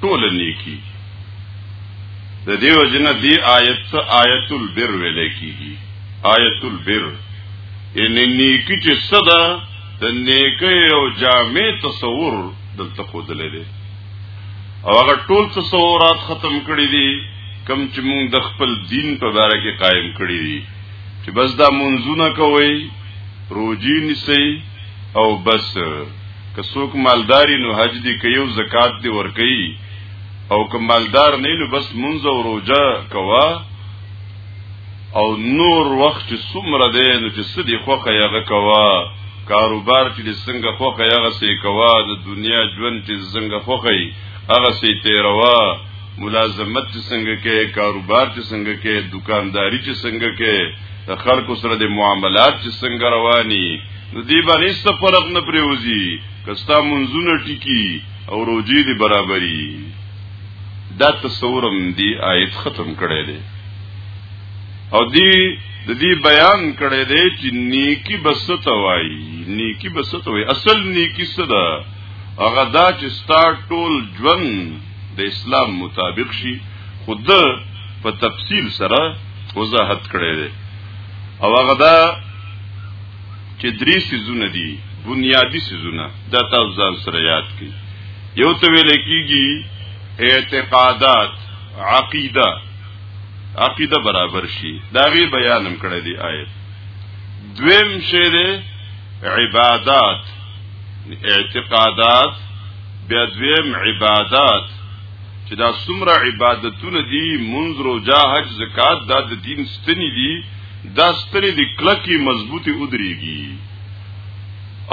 ټول نیکی د دیو جن دی آیت ته آیت البر ویل کیږي آیت البر ان نیکی چې صدا د نیکی او جامع تصور دلته خود لري او هغه ټول تصورات ختم کړی دي کم چې موږ د خپل دین په اړه کې قائم کړی دي چې بس دا منځونه کوي روجی نسی او بس که څوک مالداری نو حج دی کوي او زکات دی ور کوي او که مالدار نه نو بس منځ او روزه کوا او نور وخت چې څومره دی نو چې سدي خوخه یغه کوا کاروبار چې څنګه خوخه یغه سي کوا د دنیا ژوند چې څنګه خوخه هغه سي تیروا ملازمت چې څنګه کې کاروبار چې څنګه کې دکانداری چې څنګه کې د خلکو سره د معاملات چې څنګه رواني نو دی باندې ست فرق نه پریوزي کستا منځونه ټکی او روجي دی برابرۍ دا تصورم دی آیت ختم کړي دي او دی د دې بیان کړي دي چې نیکی بسته وای نیکی بسته وای اصل نیکی څه ده هغه دا چې ستا ټول ژوند د اسلام مطابق شي خود په تفصیل سره وضاحت کړی دی او هغه دا چې درې سيزونه دي بنیادی سيزونه دا تاسو ځان سره یاد کړئ یو ته ویل کېږي اعتقادات عقیده عقیده برابر شي دا غي بیانم کړی دی آیت دویم شی دی عبادات اعتقادات بیا دویم عبادات چې دا څومره عبادتونه دي منځ روزه حج زکات دا د دین ستنې دي دا ستنې دي کلکې مضبوطې ودرېږي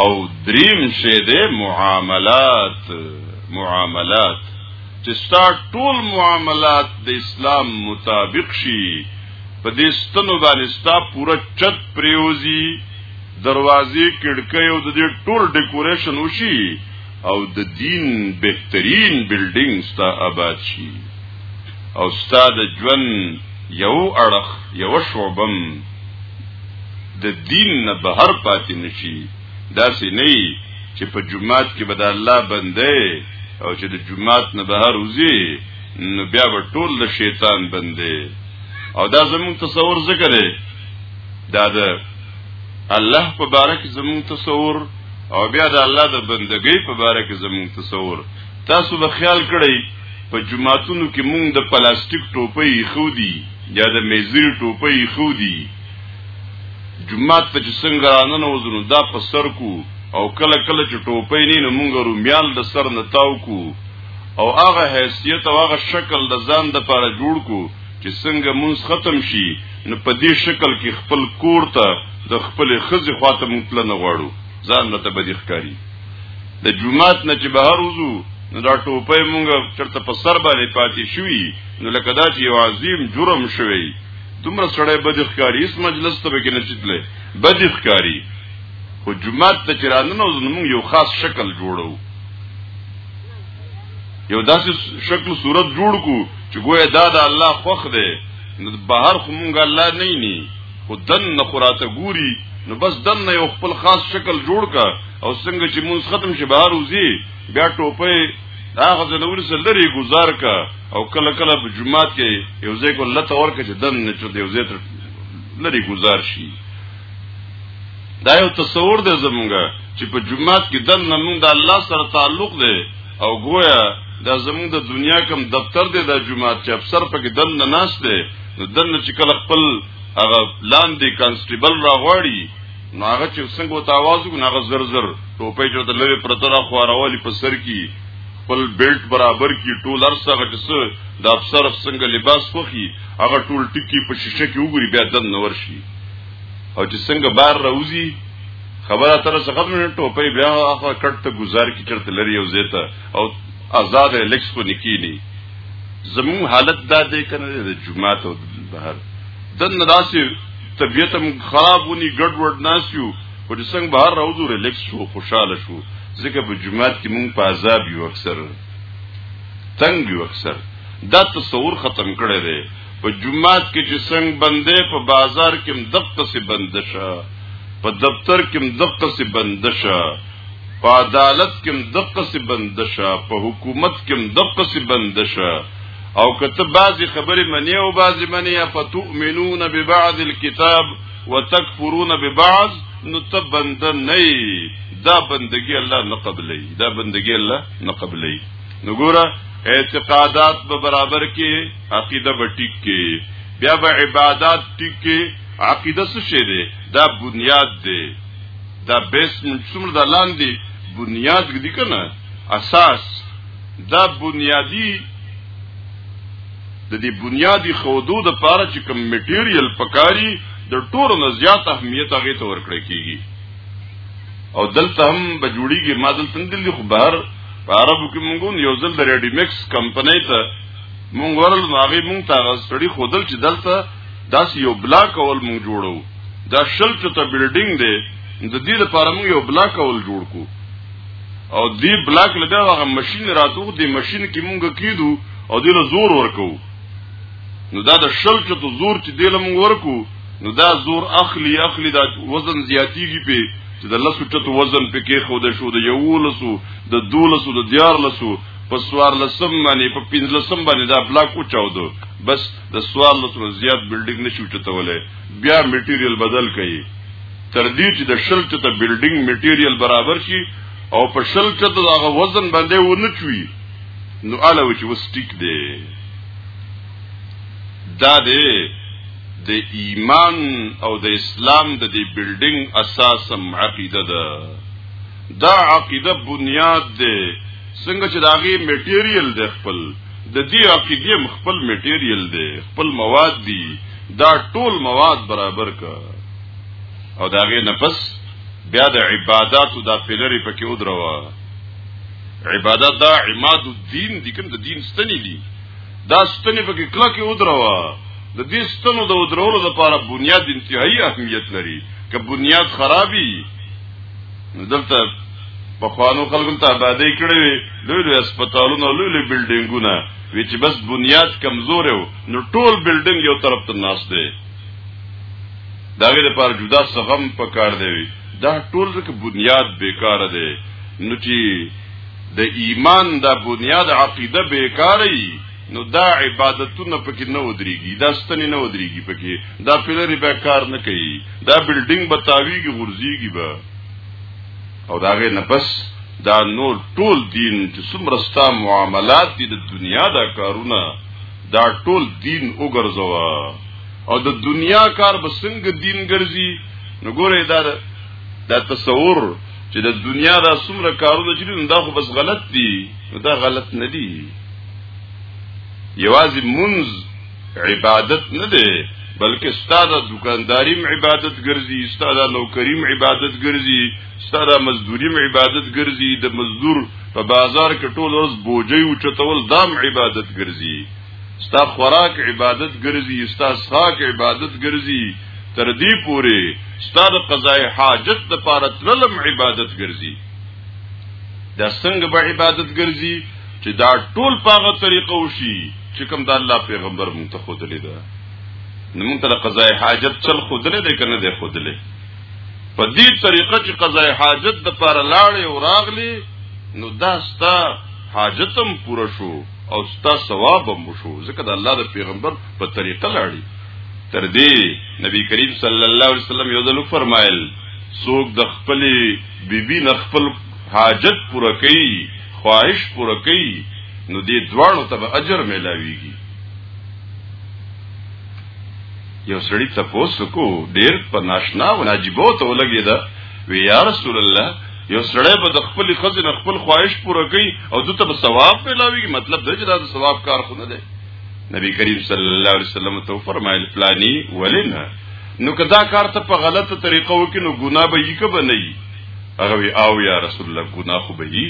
او دریم شی دی معاملات معاملات چې ستا ټول معاملات د اسلام مطابق شي په دې ستنو باندې ستا پوره چت پریوزی دروازې کړکۍ او د دې ټول ډیکوریشن وشي او د دین بهترین بلډینګ ستا آباد شي او ستا د ژوند یو اړخ یو شوبم د دین نه بهر پاتې نشي دا سې نه چې په جمعات کې به د الله بندې او چې د جمعات نه بهر وځي نو بیا به ټول د شیطان بندې او دا زموږ تصور ذکر دی دا د الله په بارک زموږ تصور او بیا د الله د بندګۍ په باره کې زموږ تصور تاسو به خیال کړئ په جمعاتونو کې موږ د پلاستیک ټوپۍ خو دي یا د میزیر ټوپۍ خو دي جمعات ته چې څنګه راننه وزنو دا په سر کو او کله کله چې ټوپۍ نه نو موږ رومیال د سر نه تاو کو او هغه حیثیت او هغه شکل د ځان د پاره جوړ کو چې څنګه مونږ ختم شي نو په دې شکل کې خپل کور ته د خپل خزي خواته مونږ تل نه غواړو ځان ته بدی ښکاری د جمعات نه چې بهر وځو نو دا ټوپه مونږ چرته په سر باندې پاتې شوی نو لکه دا چې یو عظیم جرم شوی دومره سړی بدی ښکاری اس مجلس ته کې نشیدلې بدی ښکاری خو جمعات ته چې راننو زموږ یو خاص شکل جوړو یو داسې شکل صورت جوړ کو چې ګویا دا د الله خوخ دی بهر خو مونږ الله نه ني خو دن نه خراته ګوري نو بس دن نه یو خپل خاص شکل جوړ کا او څنګه چې مونږ ختم شي بهر وزي بیا ټوپه هغه زنور سره لري گزار کا او کله کله په جمعات کې یو ځای کو لته ورکه چې دن نه چوت یو ځای تر لري گزار شي دا یو تصور دی زمونږ چې په جمعات کې دن نه مونږ د الله سره تعلق دی او گویا دا زموږ د دنیا کم دفتر دی دا جمعات چې افسر پکې دن نه ناس دی نو دن چې کله خپل هغه لاندې کانسټیبل را غواړي نو هغه چې څنګه وته आवाज وکړ هغه زر زر ټوپې چې ته لوي پرته را خوارولي په سر کې خپل بیلټ برابر کی ټول ارسغه چې څه د افسر څنګه لباس وخی هغه ټول ټکی په شیشه کې وګوري بیا دن نور شي او چې څنګه بار راوځي خبره تر څه ختم نه ټوپې بیا اخر کټ ته گزار کی چرته لري او زیته او آزاد الیکس کو نکینی زمون حالت دا دی کنه د جمعه ته بهر دن راسي طبیعت هم خراب ونی ګډ وډ ناسیو او د څنګه بهر راوځو ریلیکس شو خوشاله شو ځکه په جمعات کې مونږ په عذاب یو اکثر تنگ یو اکثر دا تصور ختم کړی دی په جمعات کې چې څنګه بندې په بازار کې دقه سي بندشه په دفتر کې دقه سي بندشه په عدالت کې دقه سي بندشه په حکومت کې دقه سي بندشه او کته بعضی خبرې منی او بعضی منی یا فتؤمنون ببعض الكتاب وتکفرون ببعض نو ته بند نه دا بندگی الله نه قبلې دا بندگی الله نه قبلې نو ګوره اعتقادات به برابر کې عقیده به ټیک کې بیا به عبادت ټیک کې عقیده څه شی دی دا بنیاد دی دا بیس من څومره د لاندې بنیاد دی کنه اساس دا بنیادی د دې بنیادی خودو د پاره چې کوم میټیریل پکاري د ټولو نه زیات اهمیت هغه ته ورکړی کیږي او دلته هم به جوړیږي ما دلته دلی خو بهر په عربو کې مونږ یو ځل د ریډي مکس کمپنۍ ته مونږ ورل نو هغه مونږ ته غسړي خودل چې دلته داس یو بلاک اول مونږ جوړو دا شل چته بلډینګ دی د دې لپاره مونږ یو بلاک اول جوړ کو او دې بلاک لګا هغه ماشين راتو دې ماشين کې مونږ کیدو او دې له زور ورکو نو دا د شل چته زور چې دې له مونږ ورکو نو دا زور اخلي اخلي دا وزن زیاتیږي په چې د لسو چته وزن پکې خو د شو د یو لسو د دولسو د دیار لسو په سوار لسم باندې په پنځ لسم باندې دا بلاک او چاو دو بس د سوار لسم زیات بلډینګ نشي چتولای بیا میټیریل بدل کړي تر دې چې د شل ته بلډینګ میټیریل برابر شي او په شل ته د هغه وزن باندې و نه چوي نو اله و چې وسټیک دی دا دی د ایمان او د اسلام د دې بلډینګ اساسم عقیده ده دا عقیده بنیاد ده څنګه چې داغي میټیریل د خپل د دې عقیدې خپل میټیریل دی خپل مواد دي دا ټول مواد برابر کا او داغه نفس بیا د عبادتو دا پلری پکې ودروا عبادت دا عماد الدین دي کوم د دین ستنی دي دا ستنی پکې کله کې ودروا د دې ستنو د ودرولو لپاره بنیاد انتهایی اهمیت لري که بنیاد خرابي دلته په خوانو خلکو ته آبادی کړې لوی لوی هسپتالونه لوی لوی بلډینګونه وی چې بس بنیاد کمزور و نو ټول بلډینګ یو طرف ته ناس دی داغه لپاره جدا سغم پکار دی دا ټول ځکه بنیاد بیکاره دی نو چې د ایمان دا بنیاد عقیده بیکاره نو دا عبادتونه پکې نه ودرېږي دا ستنې نه ودرېږي پکې دا پلرې به کار نه کوي دا بلډینګ به تاویږي غورځيږي به او دا غي نه بس دا نور ټول دین چې څومره ستا معاملات دي د دنیا دا کارونه دا ټول دین وګرځوا او د دنیا کار به څنګه دین ګرځي نو ګوره دا دا تصور چې د دنیا دا څومره کارونه چې دا خو بس غلط دي دا غلط نه دي یوازې منز عبادت نه دی بلکې ستاد دکانداریم عبادت ګرځي ستاد نوکریم عبادت ګرځي ستاد مزدوریم عبادت ګرځي د مزدور په بازار کې ټول ورځ بوجي او چتول دام عبادت ګرځي ستا خوراک عبادت ګرځي ستا ساک عبادت ګرځي تر دې پوري ستاد قضای حاجت د پاره تللم عبادت ګرځي دا څنګه به عبادت ګرځي چې دا ټول پاغه طریقه وشي چې کوم د الله پیغمبر مونږ ته خودلې ده نو مونږ ته قضاء حاجت چل خودلې ده کنه ده خودلې په دې طریقه چې قضاء حاجت د پر لاړې او راغلي نو دا ستا حاجتم پوره شو او ستا ثواب هم شو ځکه د الله د پیغمبر په طریقه لاړې تر دې نبی کریم صلی الله علیه وسلم یو ځل فرمایل څوک د خپلې بی بی نه خپل حاجت پوره کوي خواهش پوره کوي نو دې دواړو ته اجر ملاويږي یو سړی تاسو کو ډیر په ناشنا او ناجیبو ته ولګی دا وی یا رسول الله یو سړی به د خپل خزینه خپل خواهش پوره کوي او دته به ثواب ملاويږي مطلب دا چې دا ثواب کار خو نه دی نبی کریم صلی الله علیه وسلم ته فرمایل پلانی ولنه نو که دا کار ته په غلطه طریقه وکې نو ګناه به یې که به نه یي هغه وی او یا رسول الله ګناه خو به یي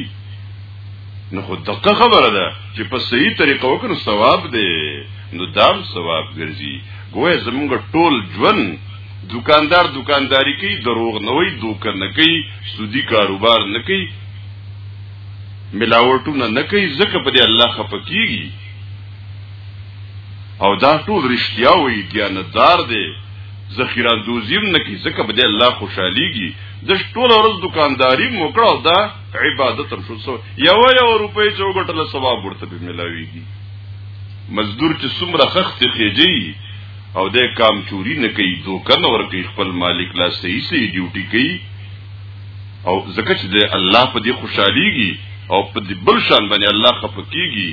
نو خو دقه خبره ده چې په صحیح طریقه وکې نو ثواب دی نو دام ثواب ګرځي ګویا زمونږ ټول ژوند دکاندار دکانداری کوي دروغ نه وي دوک نه کوي سودی کاروبار نه کوي ملاوټونه نه کوي ځکه په دې الله خپکیږي او دا ټول رښتیا وایي دیانتدار دی ذخیره اندوزیم نه کی ځکه به الله خوشحاليږي د ټول ورځ دکانداری موکړه دا عبادت هم شو یو یو روپۍ چې وګټل ثواب ورته به ملاويږي مزدور چې څومره خخت خېږي او د کام چوری نه کوي دوکن ور کوي خپل مالک لا صحیح صحیح ډیوټي کوي او ځکه چې د الله په دې خوشحاليږي او په دې بل شان باندې الله خپکیږي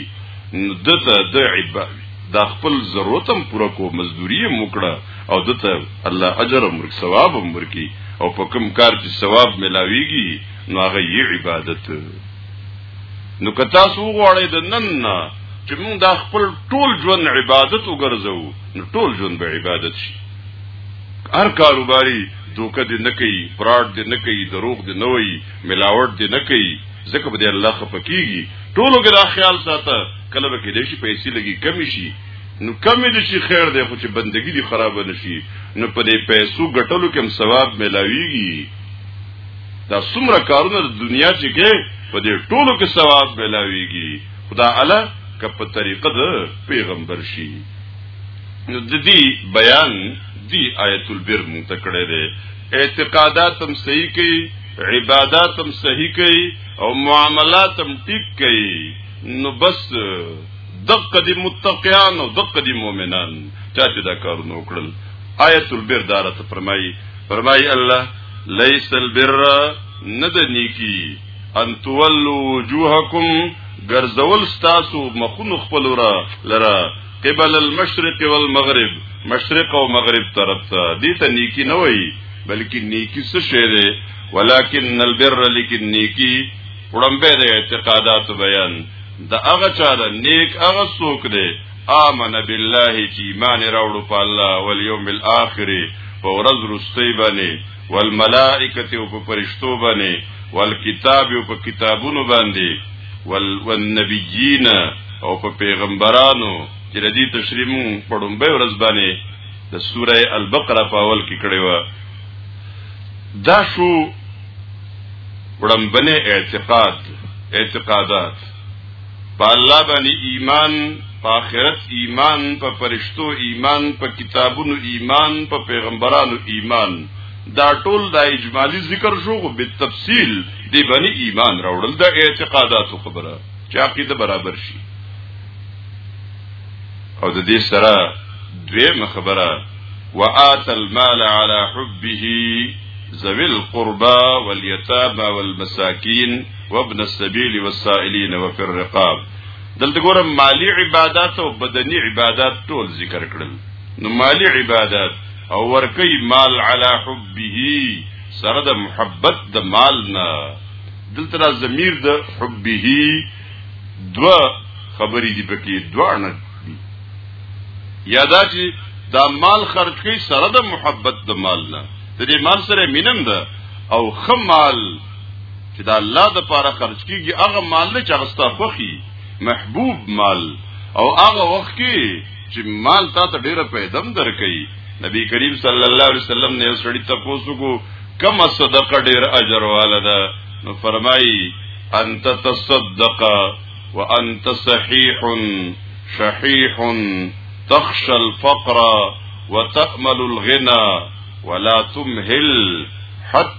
نو دته د عبادت دا خپل ضرورت هم پوره کو مزدوری هم وکړه او دته الله اجر هم ورک ثواب هم ورکی او په کوم کار چې ثواب ملاویږي نو هغه یې عبادت نو که تاسو غواړئ د نن نه چې موږ دا خپل ټول ژوند عبادت وګرځو نو ټول ژوند به عبادت شي هر کاروباري دوکه دې نه کوي فراډ دې نه کوي دروغ دې نه وایي ملاوټ دې نه کوي ځکه به دې الله خپکیږي ټولو کې دا خیال ساته کله به کې دې شي پیسې لګي کمی شي نو کمی دې شي خیر دې خو چې بندګي دې خراب نه شي نو په دې پیسو ګټلو کې هم ثواب ملاويږي دا څومره کارونه د دنیا چې کې په دې ټولو کې ثواب ملاويږي خدا اعلی که په طریقه د پیغمبر شي نو د دې بیان دی آیت البر مونږ ته کړی دی اعتقادات هم صحیح کړي عبادات هم صحیح کړي او معاملات هم ټیک کړي نو بس دقه دي متقیان او دقه دي مؤمنان چا چې دا کارونه وکړل آیت البر دارت فرمایي فرمایي الله ليس البر ند نیکی ان تولوا وجوهکم ګرځول ستاسو مخونو خپل را لره قبل المشرق والمغرب مشرق او مغرب طرف ته دي ته نیکی نه وای بلکې نیکی څه شی دی ولکن البر لیکن نیکی وړمبه د اعتقادات بیان د هغه چا د نیک هغه څوک دی آمن بالله چې ایمان راوړو په الله والیوم الاخر په ورځ رستی باندې والملائکه او په فرشتو باندې والکتاب او په کتابونو باندې والنبیین او په پیغمبرانو چې د دې تشریح مون په ډومبه ورځ باندې د سوره البقره په اول کې کړې و دا شو وړمبنه اعتقاد اعتقادات په الله باندې ایمان په آخرت ایمان په پرشتو ایمان په کتابونو ایمان په پیغمبرانو ایمان دا ټول د اجمالی ذکر شو خو په تفصیل دی باندې ایمان راوړل د اعتقاداتو خبره چې عقیده برابر شي او د دې سره دویمه خبره وآت المال على حبه ذوي القربى واليتامى والمساكين وابن السبيل والسائلين وفي الرقاب دلته ګورم مالی عبادت او بدنی عبادت ټول ذکر کړل نو مالی عبادت او ورکی مال علی حبه سره د محبت د مال نه دلته را ضمیر د حبه دو خبرې دی پکې دوه نه دي یادا چې دا مال خرج کوي سره د محبت د مال نه د دې مال سره مینم ده او خمال چې دا الله د پاره خرج کیږي هغه مال نه چې هغه ستا خوخي محبوب مال او هغه وخت کې چې مال تا ته ډیره پیدم درکې نبی کریم صلی الله علیه وسلم نه سړی تاسو کو کم صدقه ډیر اجر والده نو فرمایي انت تصدق وانت صحيح شحيح تخشى الفقر وتأمل الغنى ولا تمهل حتى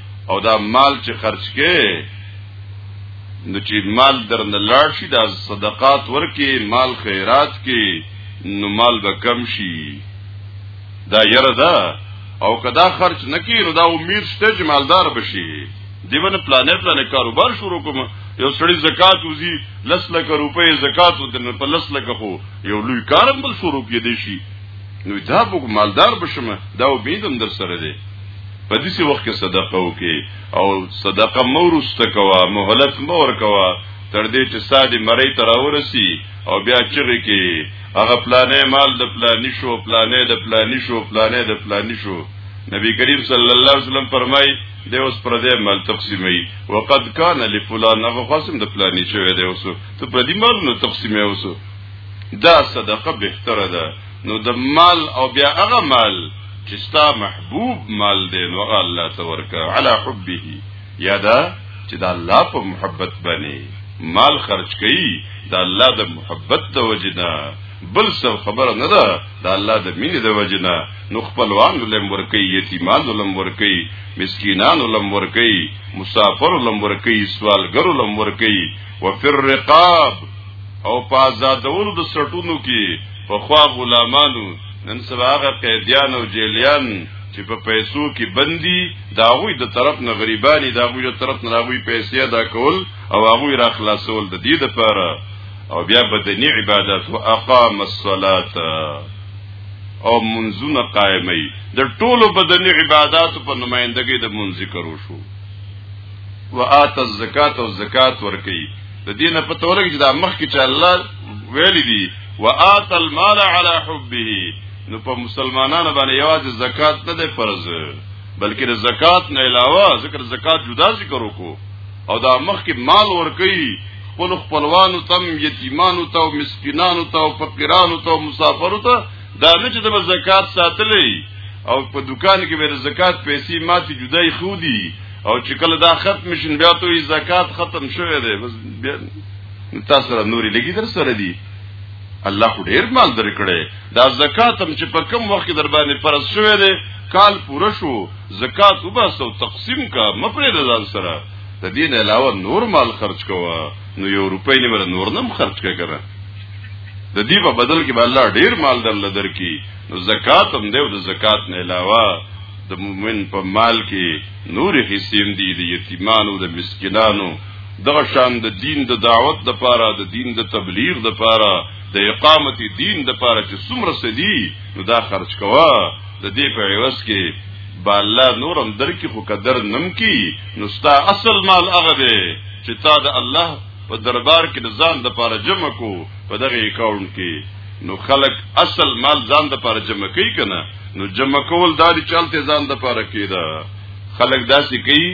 او دا مال چې خرج کې نو چې مال درنه لاړ شي دا صدقات ورکې مال خیرات کې نو مال به کم شي دا یره ده او کدا خرج نکې نو دا امید شته چې مالدار بشي دیونه پلانې پلانې کاروبار شروع کوم یو سړی زکات وزي لس لک روپې زکات ودن په لس لک خو یو لوی کارم بل شروع کې دی شي نو دا به مالدار بشم دا امیدم در سره دی په دې وخت کې صدقه وکي او صدقه مورسته کوا مهلت مور کوا تر دې چې ساده مری تر ورسی او بیا چغې کې هغه پلانې مال د پلانې شو پلانې د پلانې شو پلانې د پلانې شو نبی کریم صلی الله علیه وسلم فرمای دی اوس پر دې مال تقسیمي وقد کان لفلان هغه قسم د پلانې شوی دی اوس ته پر دې مال نو تقسیمي اوس دا صدقه بهتره ده نو د مال او بیا هغه مال چې ستا محبوب مال دی نو هغه الله ته ورکا علی حبه یا دا چې د الله په محبت باندې مال خرج کړي د الله د محبت د وجنه بل څه خبره نه ده د الله د مینې د وجنه نو خپلوان لم ورکی یتیمان لم ورکی مسکینان لم ورکی مسافر لم ورکی سوالګر لم ورکی وفي الرقاب او په آزادولو د سټونو کې په خوا غلامانو نن سبا هغه قیدیان او جیلیان چې په پیسو کې بندي دا غوي د طرف نه غریبانی دا غوي د طرف نه غوي پیسې ادا کول او غوي را خلاصول د دې لپاره او بیا بدنی عبادت او اقام الصلاه او منځونه قائمي د ټولو بدنی عبادت په نمائندګۍ د منځ ذکر وشو وآت الزکات او زکات ورکي د دې نه پته ولګي چې دا مخ کې چې الله ویل دي وآت المال على حبه نو په مسلمانانو باندې یوازې زکات نه دی فرض بلکې د زکات نه علاوه ذکر زکات جدا ذکر وکړو او دا مخ کې مال ورکړي خپل خپلوانو تم یتیمانو ته مسکینانو ته فقیرانو ته مسافرو ته دا نه چې د زکات ساتلې او په دکان کې به زکات پیسې ماتي جدای خو دي او چې کله دا ختم شین بیا ته زکات ختم شوه دی بس بیا تاسو را نوري لګي در سره دي الله خو ډیر مال درکړي دا زکات هم چې په کم وخت در باندې فرض شوه دی کال پوره شو زکات وباسو تقسیم کا مپرې د ځان سره د دین علاوه نور مال خرج کوه نو یو روپۍ نه نور نم خرج کړه د دې په بدل کې به الله ډیر مال درل درکې نو زکات هم دی او د زکات نه علاوه د مؤمن په مال کې نور حصیم دي د یتیمانو د مسکینانو دغه شان د دین د دعوت د پاره د دین د تبلیغ د پاره د اقامت دین د پاره چې څومره سدي نو دا خرج کوا د دې په عوض کې بالا نورم درکې خو قدر نم کی نو ستا اصل مال هغه دی چې تا د الله په دربار کې د ځان د پاره جمع کو په دغه اکاونټ کې نو خلک اصل مال ځان د پاره جمع کوي کنه نو جمع کول داري چلته ځان د پاره کیدا خلک داسې کوي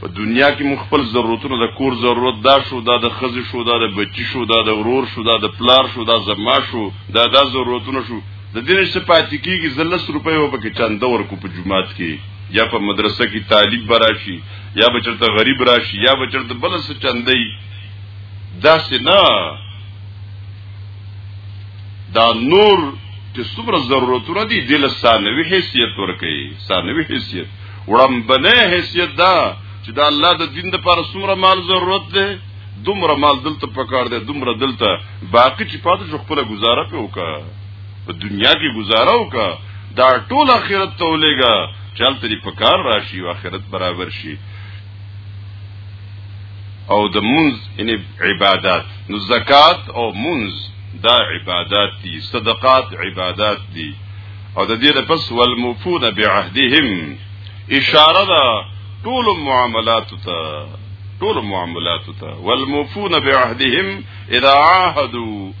په دنیا کې مخفل ضرورتونه د کور ضرورت دا شو دا د خزې شو دا د بچی شو دا د ورور شو دا د پلار شو دا زما شو دا دا ضرورتونه شو د دې نشه پاتې کیږي زلس روپۍ وبکه چاند ورکو په جمعات کې یا په مدرسه کې طالب براشي یا به چرته غریب راشي یا به چرته بل څه چندې داسې نه دا نور چې څومره ضرورتونه دي د لسانوي حیثیت ورکړي سانوي حیثیت وړمبنه حیثیت دا چې دا الله د دین لپاره څومره مال ضرورت دی دومره مال دلته پکار دی دومره دلته باقی چې پاتې شو خپل گزاره په وکړه په دنیا کې گزاره وکا دا ټول آخرت ته ولېګا چل تری په کار راشي او آخرت برابر شي او د منز ان عبادت نو زکات او منز دا عبادت دي صدقات عبادت دي او د دې د پس والموفون بعهدهم اشاره ده ټول معاملات ته ټول معاملات ته والموفون بعهدهم اذا عاهدوا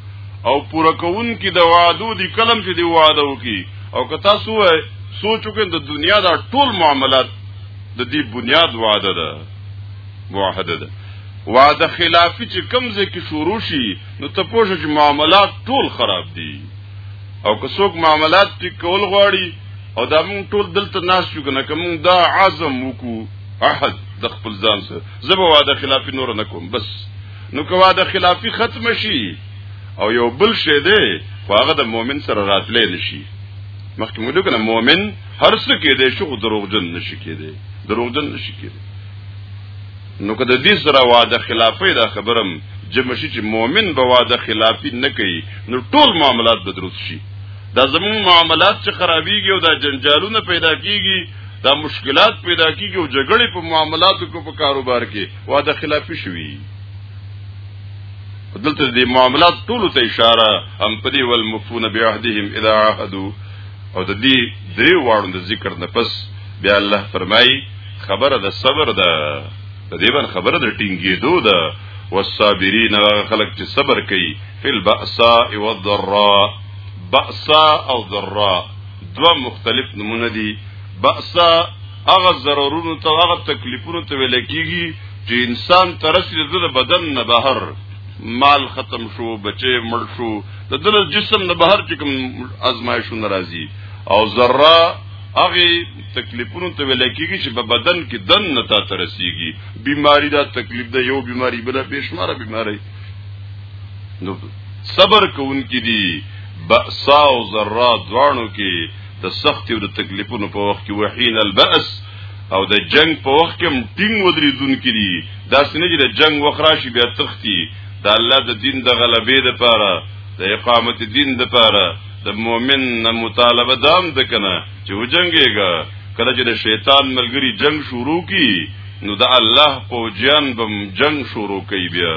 او پوره کون کی د وعدو دی کلم چې دی وعده وکي او که تاسو وای سوچ وکړئ د دنیا دا ټول معاملات د دې بنیاد وعده ده معاهده ده وعده خلافی چې کم ځای کې شروع شي نو ته پوه چې معاملات ټول خراب دي او که څوک معاملات ټیک کول غواړي او دا مونږ ټول دلته ناس یو کنه که مونږ دا عزم وکړو عهد د خپل ځان سره زه به وعده خلافی نور نه کوم بس نو کوا د خلافی ختم شي او یو بل شی دی خو هغه د مؤمن سره راتلې نشي مخکې موږ دغه مؤمن هر څه کې دی شو دروغجن نشي کېدی دروغجن نشي کېدی نو کده دې سره واده خلافی دا خبرم جمع شي چې مؤمن به واده خلافی نه کوي نو ټول معاملات به درست شي دا زمون معاملات چې خرابيږي او دا جنجالونه پیدا کیږي دا مشکلات پیدا کیږي او جګړې په معاملاتو کو په کاروبار کې وعده خلافي شوي دلته د معاملات ټول ته اشاره هم پدی ول مفون بعهدهم اذا عهدوا او د دې درې واړو د ذکر نه پس بیا الله فرمای خبره د صبر ده د دې باندې خبره د ټینګې دو ده والصابرین خلق چې صبر کوي فل باساء والضراء باساء او ضراء دو مختلف نمونه دي باساء هغه ضرورونو ته هغه تکلیفونو ته ویل کیږي چې انسان ترسي د بدن نه بهر مال ختم شو بچي مړ شو د دل جسم نه بهر چې کوم ازمایښونه راځي او ذره هغه تکلیفونو ته ویل کیږي چې په بدن کې دن نه تا ترسيږي بیماری دا تکلیف ده یو بیماری بل بشماره بیماری نو صبر کوونکې دي بأسا او ذره دوانو کې د سختي او د تکلیفونو په وخت کې وحین البأس او د جنگ په وخت کې هم ټینګ ودرېدونکي دي دا سنه چې د جنگ وخت راشي بیا تختی د الله د دین د غلبې لپاره د اقامت دین لپاره د مؤمن نه مطالبه دام د کنه چې وجنګيږي کله چې د شیطان ملګری جنگ شروع کی نو د الله پوجان بم جنگ شروع کوي بیا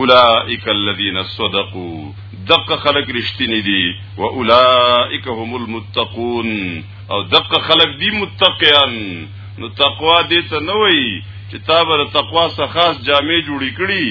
اولئک الذین صدقوا دقه خلق رشتینی دی و اولائک هم المتقون او دقه خلق دی متقیان نو تقوا دې ته نه وای چې تا بر تقوا څخه خاص جامې جوړې کړي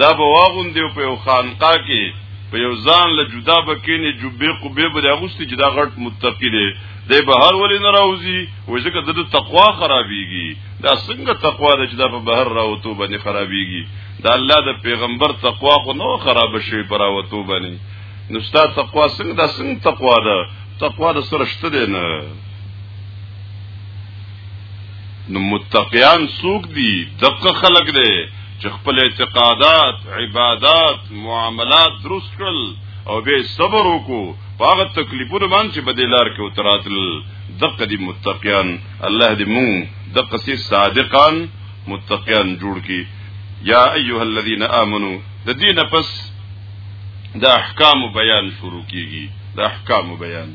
دا به واغون دی په یو خانقاه کې په یو ځان له جدا بکینه جوبې قبې به اغوستي چې دا غټ متقی دی دی بهر ولې نه راوځي و ځکه د تقوا خرابيږي دا څنګه تقوا ده چې دا په بهر راوته باندې خرابيږي د الله د پیغمبر تقوا خو نو خراب شوی پراوتو باندې نو ستا تقوا څنګه دا څنګه تقوا ده تقوا د سره شته دی نه نو متقیان څوک دي دغه خلق دی چې خپل اعتقادات عبادات معاملات درست کړل او به صبر وکړو هغه تکلیفونه باندې چې بدلار کې وتراتل دغه دي متقیان الله دې مون دغه سي صادقان متقیان جوړ کی یا ایها الذین آمنو د دینه پس د احکام بیان شروع کیږي د احکام بیان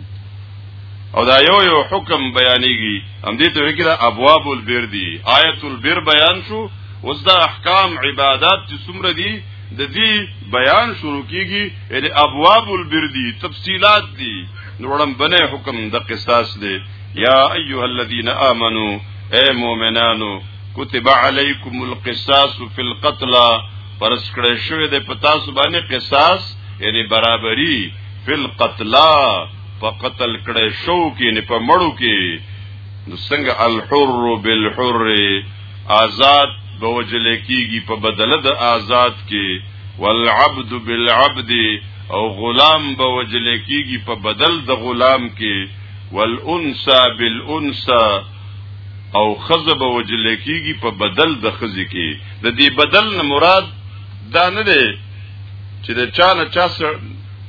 او دا یو یو حکم بیانېږي هم دې ته وکړه ابواب البر دی آیت البر بیان شو اوس دا احکام عبادت چې څومره دي د دې بیان شروع کیږي یعنی ابواب البر دی تفصيلات دي نوړم بنه حکم د قصاص دی یا ایها الذین آمنو اے مؤمنانو کتب علیکم القصاص فی القتل پرس کړه شوی د پتا سبانه قصاص یعنی برابری فی القتل په قتل کړه شو کې نه په مړو کې نو څنګه الحر بالحر آزاد بوجل کیږي په بدل د آزاد کې والعبد بالعبد او غلام بوجل کیږي په بدل د غلام کې والانسا بالانسا او خزب وجل کیږي په بدل د خزي کې د دې بدل نه مراد دا نه دی چې د چا نه چا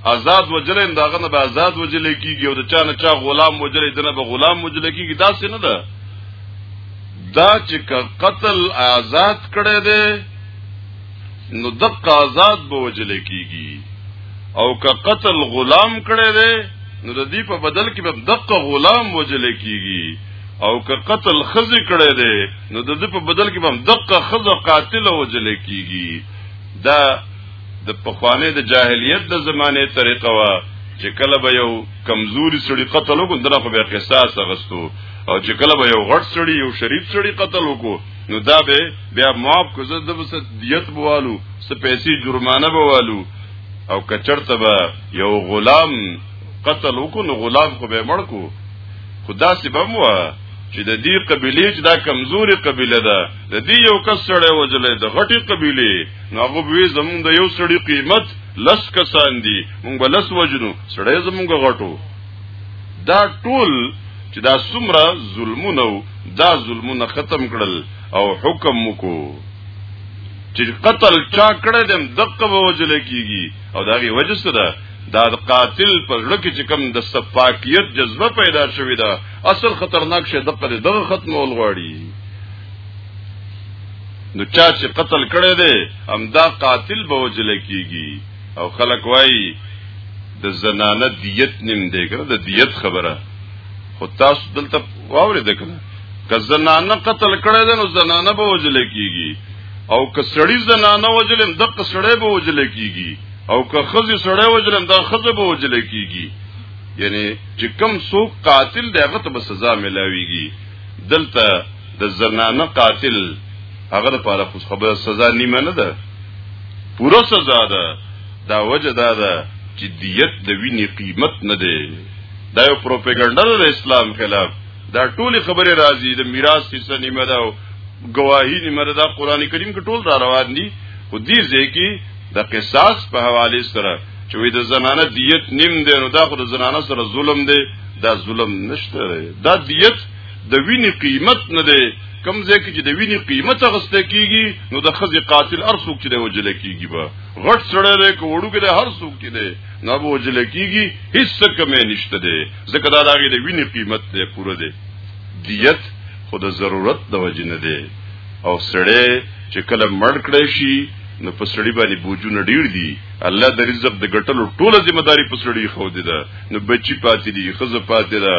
آزاد وجل هم داغه نه به آزاد وجل کیږي او د چا نه چا غلام وجل دنه به غلام وجل کیږي دا څه نه ده دا چې قتل آزاد کړي دي نو دقه آزاد به وجل کیږي او که قتل غلام کړي دی نو د دې په بدل کې به دقه غلام وجل کیږي او که قتل خزه کړي دی نو د دې په بدل کې به دقه خزه قاتل وجل کیږي دا د پخوانه د جاهلیت د زمانه طریقه وا چې کله به یو کمزوري سړي قتل وکړ دغه به قصاص غستو او چې کله به یو غټ سړي یو شریف سړي قتل وکړو نو دا به بیا معاف کو زه د بس دیت بوالو سه پیسې جرمانه بوالو او کچرته به یو غلام قتل وکړو نو غلام خو به مړ کو خدا سبب و چې د دې قبيله چې دا کمزوري قبيله ده د دې یو کس سره وجلې د غټي قبيله نو هغه به زمونږ د یو سړي قیمت لس کسان دي مونږ بلس وجنو سړی زمونږ غټو دا ټول چې دا سمره ظلمونه دا ظلمونه ختم کړل او حکم وکړو چې قتل چا کړه دم دقه وجل کیږي او دا غي وجه سره دا قاتل په لړ کې چې کوم د صفاکیت جذبه پیدا شوې ده اصل خطرناک شی دقه دغه ختم ول غواړي نو چا چې قتل کړي دي هم دا قاتل به وجل کیږي او خلک وایي د زنانه دیت نیم دی کنه د دیت خبره خو تاسو دلته واورې د کنه که زنانه قتل کړی دی نو زنانه به وجل کیږي او که سړی زنانه وجلم د سړی به وجل کیږي او که خزي سړی وجلم دا خزه به وجل کیږي یعنی چې کم څوک قاتل دی هغه ته به سزا ملاويږي دلته د زنانه قاتل هغه لپاره خو خبره سزا نیمه نه ده پوره سزا ده دا وجه دا ده چې دیت د ویني قیمت نه دی دا یو پروپاګاندا د اسلام خلاف دا ټول خبره راځي د میراث حصہ نیمه ده او گواهی نیمه ده قران کریم کې ټول را روان دي خو دې ځکه د قصاص په حواله سره چې د زنانه دیت نیم دی نو دا خو د زنانه سره ظلم دی دا ظلم نشته دا دیت د ویني قیمت نه دی کم ځای کې چې د ویني قیمت غسته کیږي نو د خزي قاتل ارسوک چې د وجل کیږي به غټ سره دې کوړو کې هر څوک کې دې نه بوجل کیږي هیڅ کمې نشته دې ځکه دا داګه دې ویني قیمت دې پوره دې دیت خود ضرورت د وجې نه دې او سړې چې کله مړ کړې شي نو په سړی باندې بوجونه ډیر دي الله د رزق د ګټلو ټوله ذمہ داری په سړی خو دي ده نو بچی پاتې دي خزه پاتې ده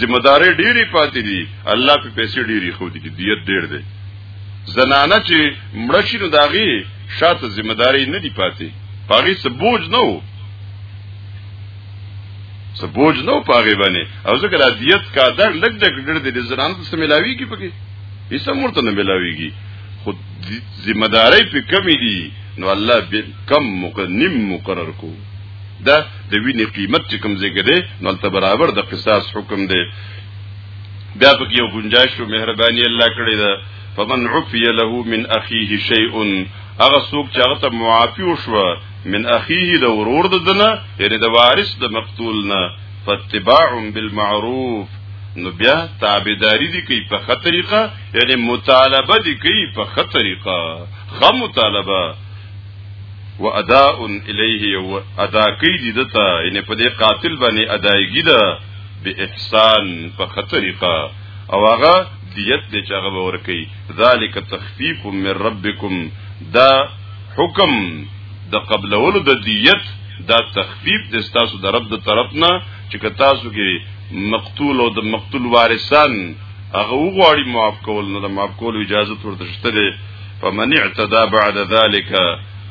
ذمہ داری ډیری پاتې دي الله په پیسې ډیری خو دي دیت ډیر دی زنانه چې مړه شي نو داغي شاته ذمہ داری نه دی پاتې پاغي څه بوج نه وو څه بوج نه وو پاغي باندې او ځکه د دیت کا در لګ لګ ډړ دي زنان څه ملاوي کی پکې هیڅ مرته نه ملاويږي خو ذمہ داری په کمی دي نو الله به کم مقنم مقرر کو دا د وینې قیمت چې کوم ځای کې دی نو تل برابر د قصاص حکم دی بیا پکې یو گنجائش او مهرباني الله کړی ده فمن عفي له من اخيه شيء هغه څوک چې هغه ته معافي وشو من اخيه د ورور د دنه یعنی د وارث د مقتول نه فاتباع بالمعروف نو بیا تابعداري دي کوي په خه طریقه یعنی مطالبه دي کوي په خه طریقه خه مطالبه و اداء الیه و ادا کوي دي دته یعنی په دې قاتل باندې ادایګی ده به احسان په خطرقه او هغه دیت دې چې هغه ورکي ذالک تخفیف من ربکم دا حکم د قبلولو د دیت دا تخفیف د تاسو د رب د طرف نه چې که تاسو کې مقتول او د مقتول وارثان هغه وغواړي معاف کول نه د معاف کولو اجازه ورته شته ده فمن اعتدى بعد ذلك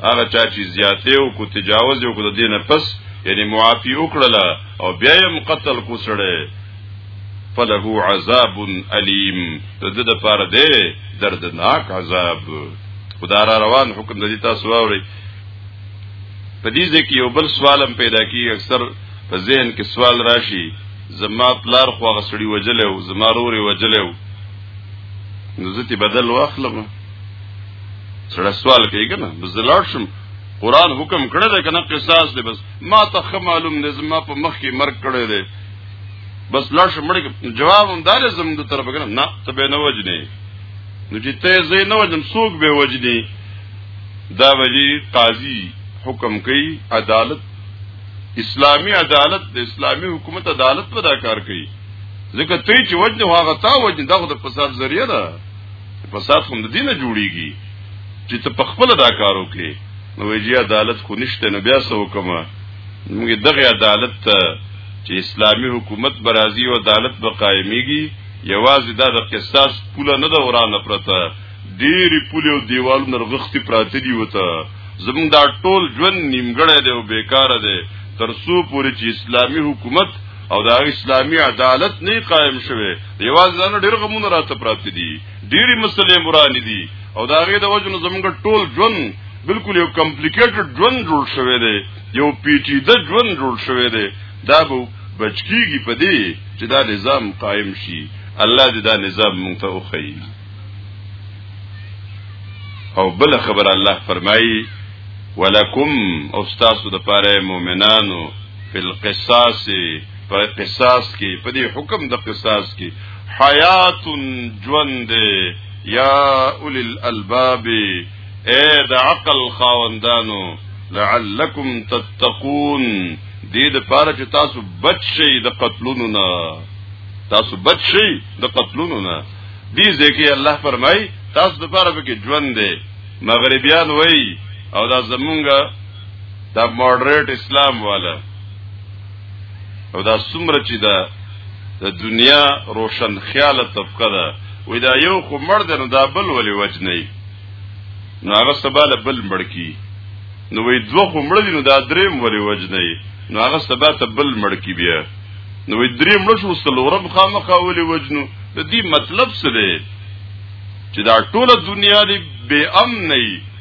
هغه چا چې زیاته او کو تجاوز او کو د دینه پس یعنی معافی وکړه او بیا یې مقتل کو سړی فله عذاب الیم د دې لپاره دی دردناک عذاب خدا را روان حکم د دې تاسو واوري په دې ځکه یو بل سوالم پیدا کیږي اکثر په ذهن کې سوال راشي زما پلار خو غسړي وجلې او زما روري وجلې نو زه تی بدل واخلم سره سوال کوي کنه بزلار شم قران حکم کړی دا کنه قصاص دی بس ما ته خه معلوم دی زما په مخ کې مرګ کړی دی بس لاړ شم مړ جواب هم دار زم د طرف کنه نه ته به نه وجنی نو چې ته زه نه وجم سوق به وجنی دا وجی قاضي حکم کوي عدالت اسلامی عدالت د اسلامی حکومت عدالت په دا کار کوي ځکه ته چې وجنه هغه تا وجنه دغه د فساد ذریعہ ده فساد هم د دینه جوړیږي چې ته په خپل دا کار وکړي نو ویجی عدالت خو نشته نو بیا څه وکمه موږ دغه عدالت ته چې اسلامی حکومت برازي او عدالت به قائميږي یوازې دا د قصاص پوله نه ده ورانه پرته ډېری پوله او دیوال نرغختی پراته دی وته زموږ دا ټول ژوند نیمګړی دی او بیکاره دی تر څو پورې چې اسلامی حکومت او دا اسلامی عدالت نه قائم شوه یوازې دا ډېر غمونه راته پراته دي ډېری مسلې مرانې دي او دا غي د وجنو زمونږ ټول ژوند بالکل یو کمپلیکیټډ ژوند جوړ شوی دی یو پیچیده ژوند جوړ شوی دی دا به بچکیږي په دې چې دا نظام قائم شي الله دې دا نظام مونږ ته وخی او بل خبر الله فرمایي ولکم او تاسو د پاره مؤمنانو فل قصاص په قصاص کې په دې حکم د قصاص کې حیات ژوند یا اولی الالباب اے د عقل خاوندانو لعلکم تتقون دې د پاره چې تاسو بچ شئ د قتلونو نه تاسو بچ شئ د قتلونو نه دې ځکه الله فرمای تاسو د پاره به کې ژوند دی مغربیان وای او دا زمونږه دا ماډریټ اسلام والا او دا څومره چې دا د دنیا روشن خیاله طبقه ده وې دا یو خو مړ ده نو دا بل ولې وجنې نو هغه سباله بل مړ کی نو وې دوه خو مړ دي نو دا دریم ولې وجنې نو هغه سبا ته بل مړ کی بیا نو وې درې مړ شو سلورم خامخا ولې وجنو د دې مطلب څه دی چې دا ټوله دنیا دی بے امن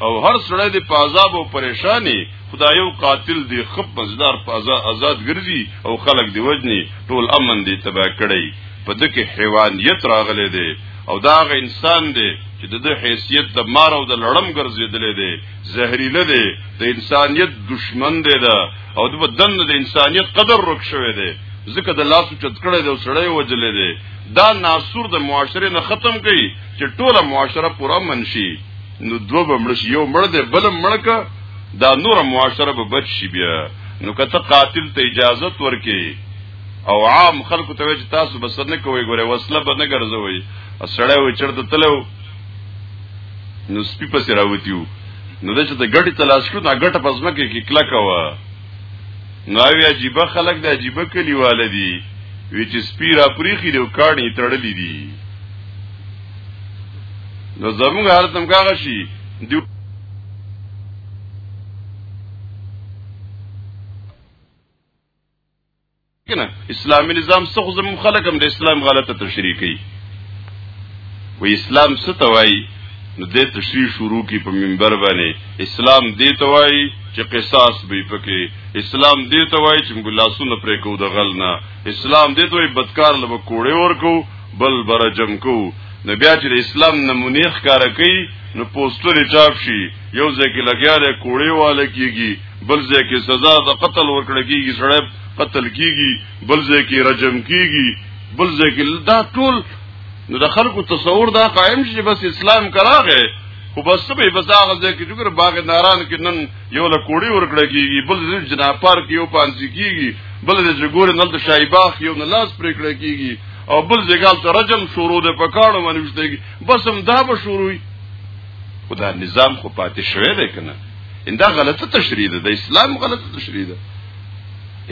او هر سړی دی په عذاب او پریشانی خدا یو قاتل دی خپ مزدار په آزاد ګرځي او خلک دی وجني ټول امن دی تبا کړی په دکې حیوانیت راغلی دی او دا غ انسان دی چې د دې حیثیت د مار او د لړم ګرځیدلې دی زهريله دی د انسانیت دشمن دی دا او د بدن د انسانیت قدر رک شوی دی ځکه د لاسو چت کړه دی او سړی وجلې دی دا ناسور د معاشره نه ختم کړي چې ټوله معاشره پوره منشي نو دوه به مړ شي یو مړ دی بل مړ کا دا نور معاشره به بچ شي بیا نو کته قاتل ته اجازه ورکي او عام خلکو ته چې تاسو بس نه کوی ګوره وسله به نه ګرځوي سړی و چرته تلو نو سپی پس راوتیو نو د چې د ګټي تلاش کړو دا ګټه پس مکه کې کلا کوا نو وی عجیب خلک د عجیب کلیواله دي وی چې سپی را پریخي دی او کاڼي تړلې دي نو زموږ حالت هم کاغه شي دیو کنه اسلامي نظام څخه زموږ خلک هم د اسلام غلطه تشریح کوي و اسلام څه توای نو د تشریح شروع کی په منبر باندې اسلام دی توای چې قصاص به پکې اسلام دی توای چې موږ لاسونه پرې کو د غلنا اسلام دی توای بدکار لبه کوړې ورکو بل برجم کو نو بیا چې اسلام نمونې ښکارا کوي نو پوسټر چاپ شي یو ځکه لګیا دی کوړې واله کیږي بل ځکه سزا د قتل ورکړه کیږي سړی قتل کیږي بل ځکه رجم کیږي بل ځکه دا ټول نو د خلکو تصور دا قائم شي بس اسلام کراغه خو بس ته به بس هغه ځکه چې ګر باغ ناران کې نن یو له کوړې ورکړه کیږي بل ځکه جناپار کې یو پانځي کیږي بل ځکه ګور نن د شایباخ یو نه لاس پرې کړه کیږي او بل ځګال ته رجم شروع ده په کاړو باندې وشتهږي بس هم دا به شروع وي خدا نظام خو پاتې شوی دی کنه اندا غلطه تشریح ده د اسلام غلطه تشریح ده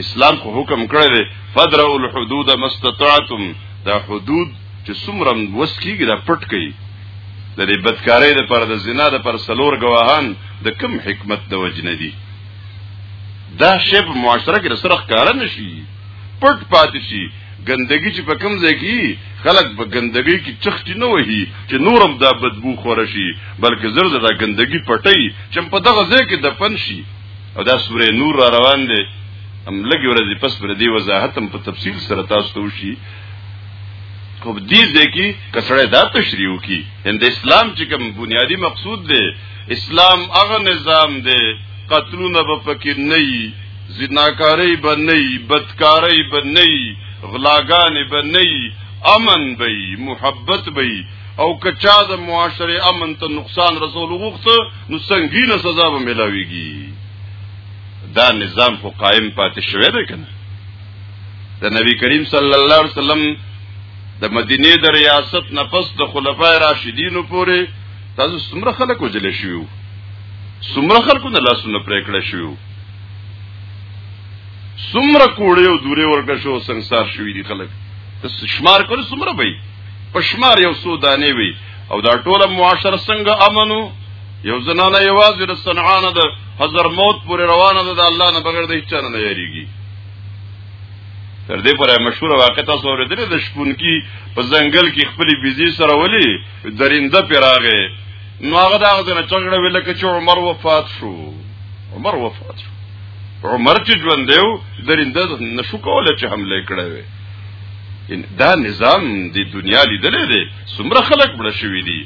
اسلام خو حکم کړی دی فدروا الحدود ما استطعتم دا حدود چې څومره وس کیږي دا پټ کړي د دې بدکارۍ لپاره د زنا لپاره سلور گواهان د کم حکمت د وجنه دي دا شی په معاشره کې سره ښکار نشي پټ پاتې شي ګندګي چې په کم ځای کې خلک په ګندګي کې چختی نه وهي چې نورم دا بدبو خور شي بلکې زر زر دا ګندګي پټي چې په دغه ځای کې دفن شي او دا سورې نور را روان دي هم لګي ورځې پس پر دې وضاحت هم په تفصیل سره تاسو ته وشي خو دې دې کې کسړې دا تشریح وکي ان د اسلام چې کوم بنیادی مقصود دی اسلام هغه نظام دی قتلونه به پکې نه زناکاری به نه بدکاری به نه غلاګان به نه امن به محبت به او کچا د معاشره امن ته نقصان رسول غوښت نو سنگینه سزا به ملاويږي دا نظام خو قائم پاتې شوی دی کنه د نبی کریم صلی الله علیه وسلم د مدینه د ریاست نه پس د خلفای راشدینو پورې تاسو څومره خلک وجل شيو څومره خلکو نه لاسونه پرې کړی شيو سمره کوړې او دورې ورکړ شو سنگسار شوې دي خلک شمار کړو سمره به په شمار یو سو دانې وي او دا ټوله معاشره څنګه امنو یو زنانه یوازې د صنعا نه ده حضر موت پورې روانه ده د الله نه بغیر د هیڅ نه یریږي تر دې پورې مشهور واقعه تاسو اورېدلې د شپونکی په ځنګل کې خپل بيزي سره ولي درینده پر راغې نو هغه دا غزنه چغړه ویل کې چې عمر وفات شو عمر وفات شو عمر چې ژوند دیو درینده نشو کوله چې حمله کړې وي دا نظام د دنیا لیدلې دی څومره خلک بل شوی دي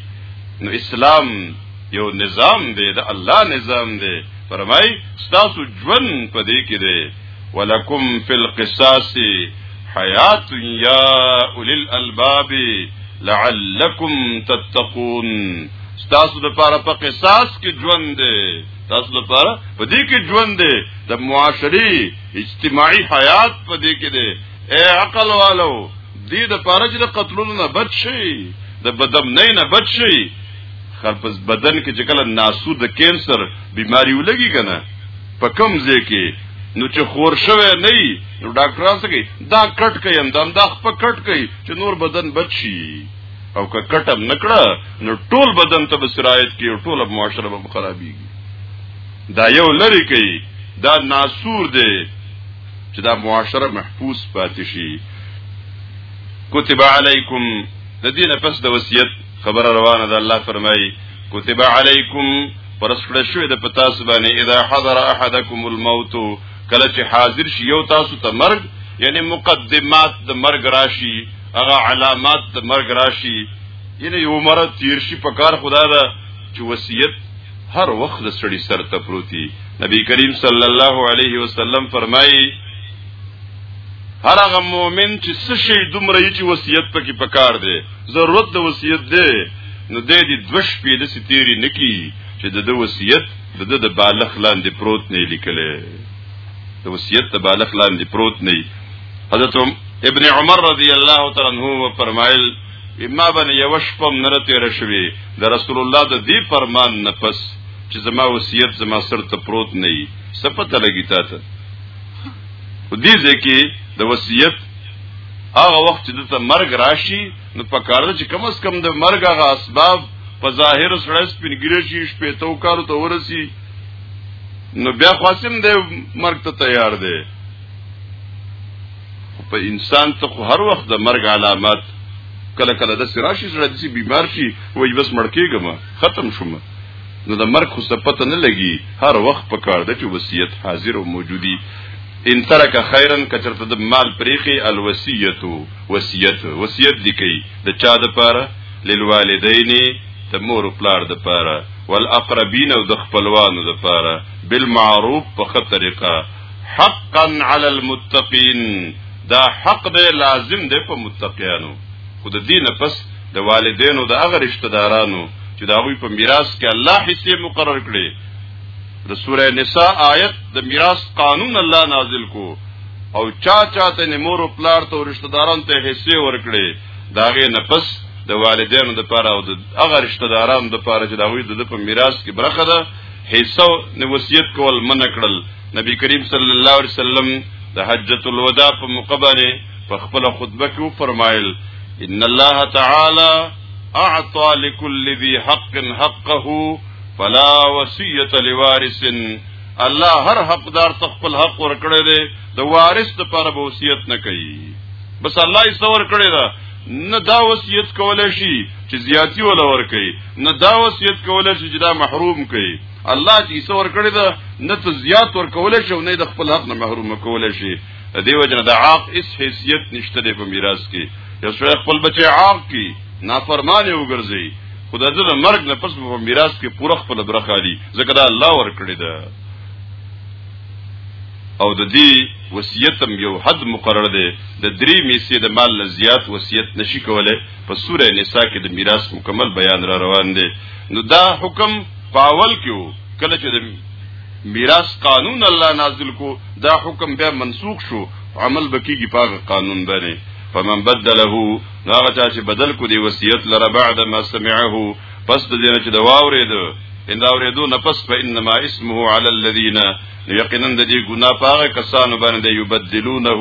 نو اسلام یو نظام دی دا الله نظام دی فرمای ستاسو ژوند په دې کې دی ولکم فی القصاص حیات یا اولی الالباب لعلکم تتقون ستاسو د پاره په قصاص کې ژوند دی تاسو د پاره په دې کې ژوند دی د معاشري اجتماعي حیات په دې کې دی اے عقل والو دې د پاره چې د قتلونو نه بچ شي د بدم نه نه بچ شي خپل بدن کې چې کله ناسو د کینسر بیماری ولګي کنه په کوم ځای کې نو چې خور شوه نه نو ډاکټران څه کوي دا کټ کوي هم دا دا خپ کټ کوي چې نور بدن بچ شي او که کټم نکړه نو ټول بدن ته بسرایت کې ټول معاشره به خرابيږي دا یو لری کوي دا ناسور دی چې دا معاشره محفوظ پاتې شي کتب علیکم د دینه پس د وصیت خبر روانه ده الله فرمایي كتب عليكم پرسکړه شوې د پتا سبانه اذا حضر احدكم الموت کله چې حاضر شي یو تاسو ته مرګ یعنی مقدمات د مرګ راشي هغه علامات د مرګ راشي یعنی یو مرض تیر شي په کار خدا دا چې وصیت هر وخت د سړي سر ته پروتي نبی کریم صلی الله علیه وسلم فرمایي هر هغه مؤمن چې څه شي دومره یې چې وصیت پکې پکار دی ضرورت د وصیت دی نو د دې دوش په د ستیری نکی چې د وصیت د د بالغ لاندې پروت نه لیکلې د وصیت د بالغ لاندې پروت نه حضرت ابن عمر رضی الله تعالی عنہ فرمایل اما بن یوش پم نره تیر شوی د رسول الله د دې فرمان نه پس چې زما وصیت زما سر ته پروت نه وي سپته لګی تا ته دې ځکه د وصیت هغه وخت چې دته مرګ راشي نو په کار ده چې کم از کم د مرګ هغه اسباب په ظاهر سره سپینګری شي شپې تو کارو ته ورسی نو بیا خاصم د مرګ ته تیار دی په انسان ته خو هر وخت د مرګ علامات کله کله د سراشي سره د بیمار شي وای بس مړ کېږم ختم شوم نو د مرګ خو څه پته نه لګي هر وخت په کار ده چې وصیت حاضر او موجودي ان ترک خیرن کچرته د مال پریخي الوصیت وصیت وصیت دی کوي د چا د پاره للوالدین د مور او پلار د پاره والاقربین او د خپلوانو د پاره بالمعروف په خه طریقه حقا علی المتقین دا حق دی لازم دی په متقیانو خود دین پس د والدینو د هغه رشتہ دارانو چې دا غوي په میراث کې الله حصے مقرر کړي د سوره نساء آیت د میراث قانون الله نازل کو او چا چاته نمور او پلار ته رشتہ داران ته حصے ورکړي داغه نفس د دا والدینو د پاره او د هغه رشتہ داران د پاره چې داوی د په میراث کې برخه ده حصہ نو وصیت کول من کړل نبی کریم صلی الله علیه وسلم د حجۃ الوداع په مقبله په خپل خطبه کې فرمایل ان الله تعالی اعطى لكل ذي حق حقه فلا وصيه لوارث الله هر حقدار ته خپل حق ورکړی دی د وارث لپاره به وصیت نه کوي بس الله یې څور کړی دا نه دا وصیت کولای شي چې زیاتی ولا ور کوي نه دا وصیت کولای شي چې دا محروم کوي الله چې څور کړی دا نه ته زیات ور کولای شي نه د خپل حق نه محروم کولای شي د دې وجنه د عاق اس حیثیت نشته دی په میراث کې یو سره خپل بچي عاق کی نافرمانه وګرځي خدای دې د مرګ نه پس په میراث کې پوره خپل برخه لري ځکه دا الله ور کړی ده او د دې وصیت هم یو حد مقرر دی د درې میسې د مال نه زیات وصیت نشي کولای په سوره نساء کې د میراث مکمل بیان را روان دی نو دا حکم پاول کیو کله چې میراث قانون الله نازل کو دا حکم بیا منسوخ شو عمل بکیږي پاغه قانون باندې فمن بدله دا غچا چې بدل کو دی وصیت لره بعد ما سمعه پس د دې چې دا واورید ان دا اوریدو نه پس په انما اسمه علی الذین یقینا د دې ګنا پاغه کسانو باندې یبدلونه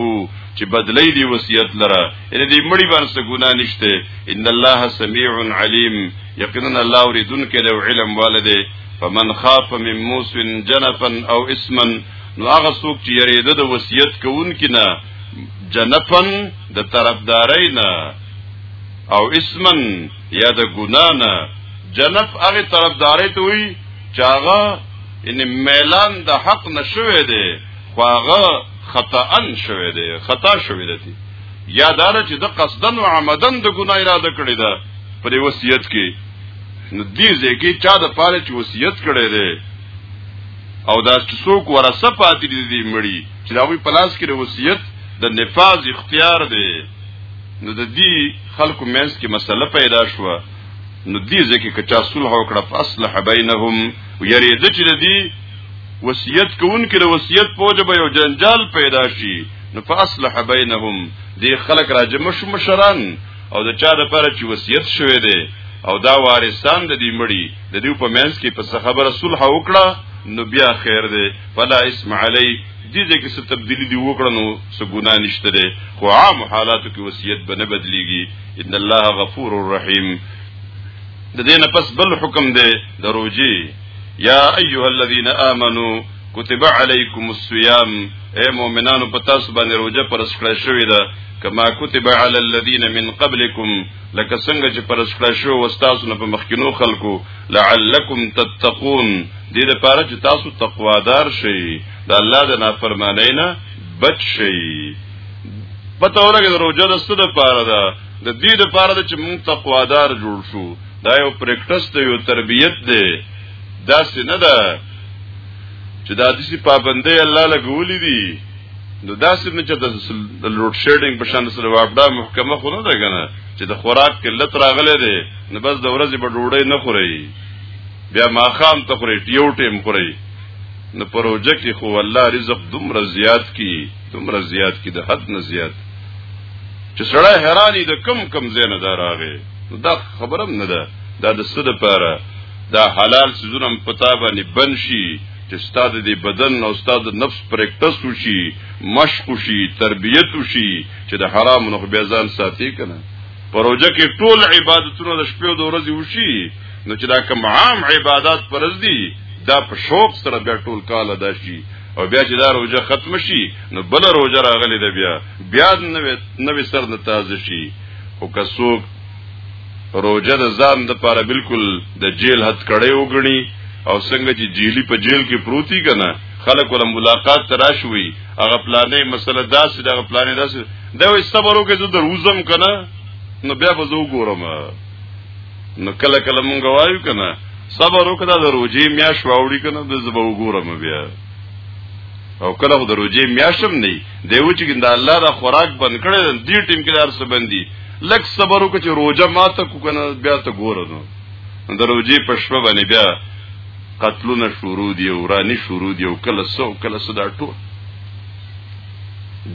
چې بدلی دی وصیت لره ان دې مړی باندې ګنا نشته ان الله سمیع علیم یقینا الله اوریدونکو د علم والده فمن خاف من موس جنفا او اسما نو هغه څوک چې یریده د وصیت کوونکی نه جنفا د طرفداري نه او اسما یا د ګنا نه جنف هغه طرفداري ته وي چې هغه ان میلان د حق نشوي دي خو هغه خطا ان شوي دي خطا شوي دي یا دار چې د قصدن او عمدن د ګناه اراده کړی ده په وصیت کې نو دې ځکه چا د پاره چې وصیت کړی دی او دا چې څوک ورثه پاتې دي مړي چې دا وی پلاس کې وصیت د نفاذ اختیار دی نو د دې خلکو مینس کې مسله پیدا شو نو دې ځکه چې چا صلح وکړه فاصلح بینهم ویریږي د چې د دې وصیت کوونکې د وصیت پوجا به یو جنجال پیدا شي نو فاصلح بینهم دې خلک راجم شو مشران او د چا د پاره چې وصیت شوی دی او دا وارثان د دې مړي د دې په منځ کې په خبره صلح وکړه نو بیا خیر دی فلا اسم علی دې دې کې څه تبدیلی دی وکړه نو څه ګناه نشته دی خو عام حالاتو کې وصیت به نه بدلیږي ان الله غفور الرحیم د دې نه پس بل حکم دی د روجي یا ایها الذین آمنو کتب علیکم الصیام اے مؤمنانو په تاسو باندې روزه پرس کړی شوې ده کما کتب علی الذین من قبلکم لکه څنګه چې پرس کړی شو واستاسو نه په مخکینو خلکو لعلکم تتقون دې لپاره چې تاسو تقوادار شئ د الله د نافرمانی نه بچ شئ پته ورګه د روزه د ستده لپاره ده د دې لپاره چې موږ تقوادار جوړ شو دا یو پریکټس دی یو تربیت دی دا څه نه ده چې دا دسی پابندې الله لګولې دي نو دا سم نه چې د لوډ شیډینګ په شان سره واپډا محکمه خو نه ده کنه چې د خوراک قلت راغله دي نو بس د ورځې په ډوډۍ نه خوري بیا ماخام ته خوري یو ټیم خوري نو پروژه کې خو الله رزق دومره زیات کی دومره زیات کی د حد نه زیات چې سړی حیرانی د کم کم زینه دراغه دا خبرم نه ده دا د څه لپاره دا حلال سيزونه په تا باندې بند شي چې ستاد دې بدن او ستاد نفس پرېکټس وشي مشق وشي تربيت وشي چې د حرام نه بیا ځان ساتي کنه پروژه کې ټول عبادتونه د شپې او د ورځې وشي نو چې دا کوم عام عبادت پرز دي دا په شوق سره بیا ټول کال ادا شي او بیا چې دا روزه ختم شي نو بل روزه راغلی ده بیا بیا نوې نوې سر نه تازه شي او که څوک روجه د ځان د پاره بالکل د جیل حد کړي وګڼي او څنګه چې جیلی په جیل کې پروتي کنه خلک ول ملاقات تراشوي هغه پلانې مسله داسې دغه پلانې داسې دا وي صبر وکړي زه دروزم کنه نو بیا به زه وګورم نو کله کله مونږ وایو کنه صبر وکړه د روجي میاش واوړي کنه د زبو وګورم بیا او کله د روجي میاشم نه دی و چې ګنده الله را خوراک بند کړي دی ټیم کې دار څه بندي لک صبر وکړه چې روزه ماته کو کنه بیا ته ګوره نو د روزي په شپه باندې بیا قتلونه شروع دي او رانی شروع دي او کله سو کله صدا ټول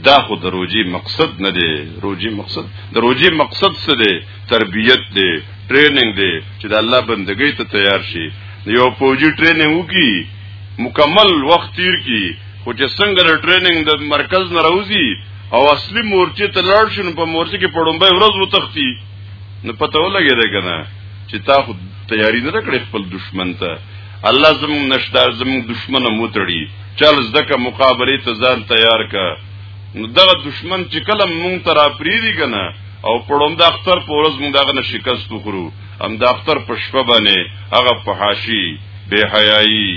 دا خو د روزي مقصد نه دی روزي مقصد د روزي مقصد څه دی تربيت دی ټریننګ دی چې د الله بندګۍ ته تیار شي یو پوجي ټریننګ وکي مکمل وخت تیر کی خو چې څنګه ټریننګ د مرکز نه راوځي او اصلي مورچه ته لاړ شنو په مورچه کې پړومبه ورځ وتختی نو پته ولګی دی کنه چې تا خو تیاری نه کړې خپل دشمن ته الله زموږ نشدار زموږ دشمن مو تړي چل زدکه مقابله ته ځان تیار کا نو دغه دشمن چې کله مونږ تر اپریدي کنه او پړوم د اختر په ورځ مونږ دغه شکست وخورو هم د اختر په شپه باندې هغه په حاشي بے حیايي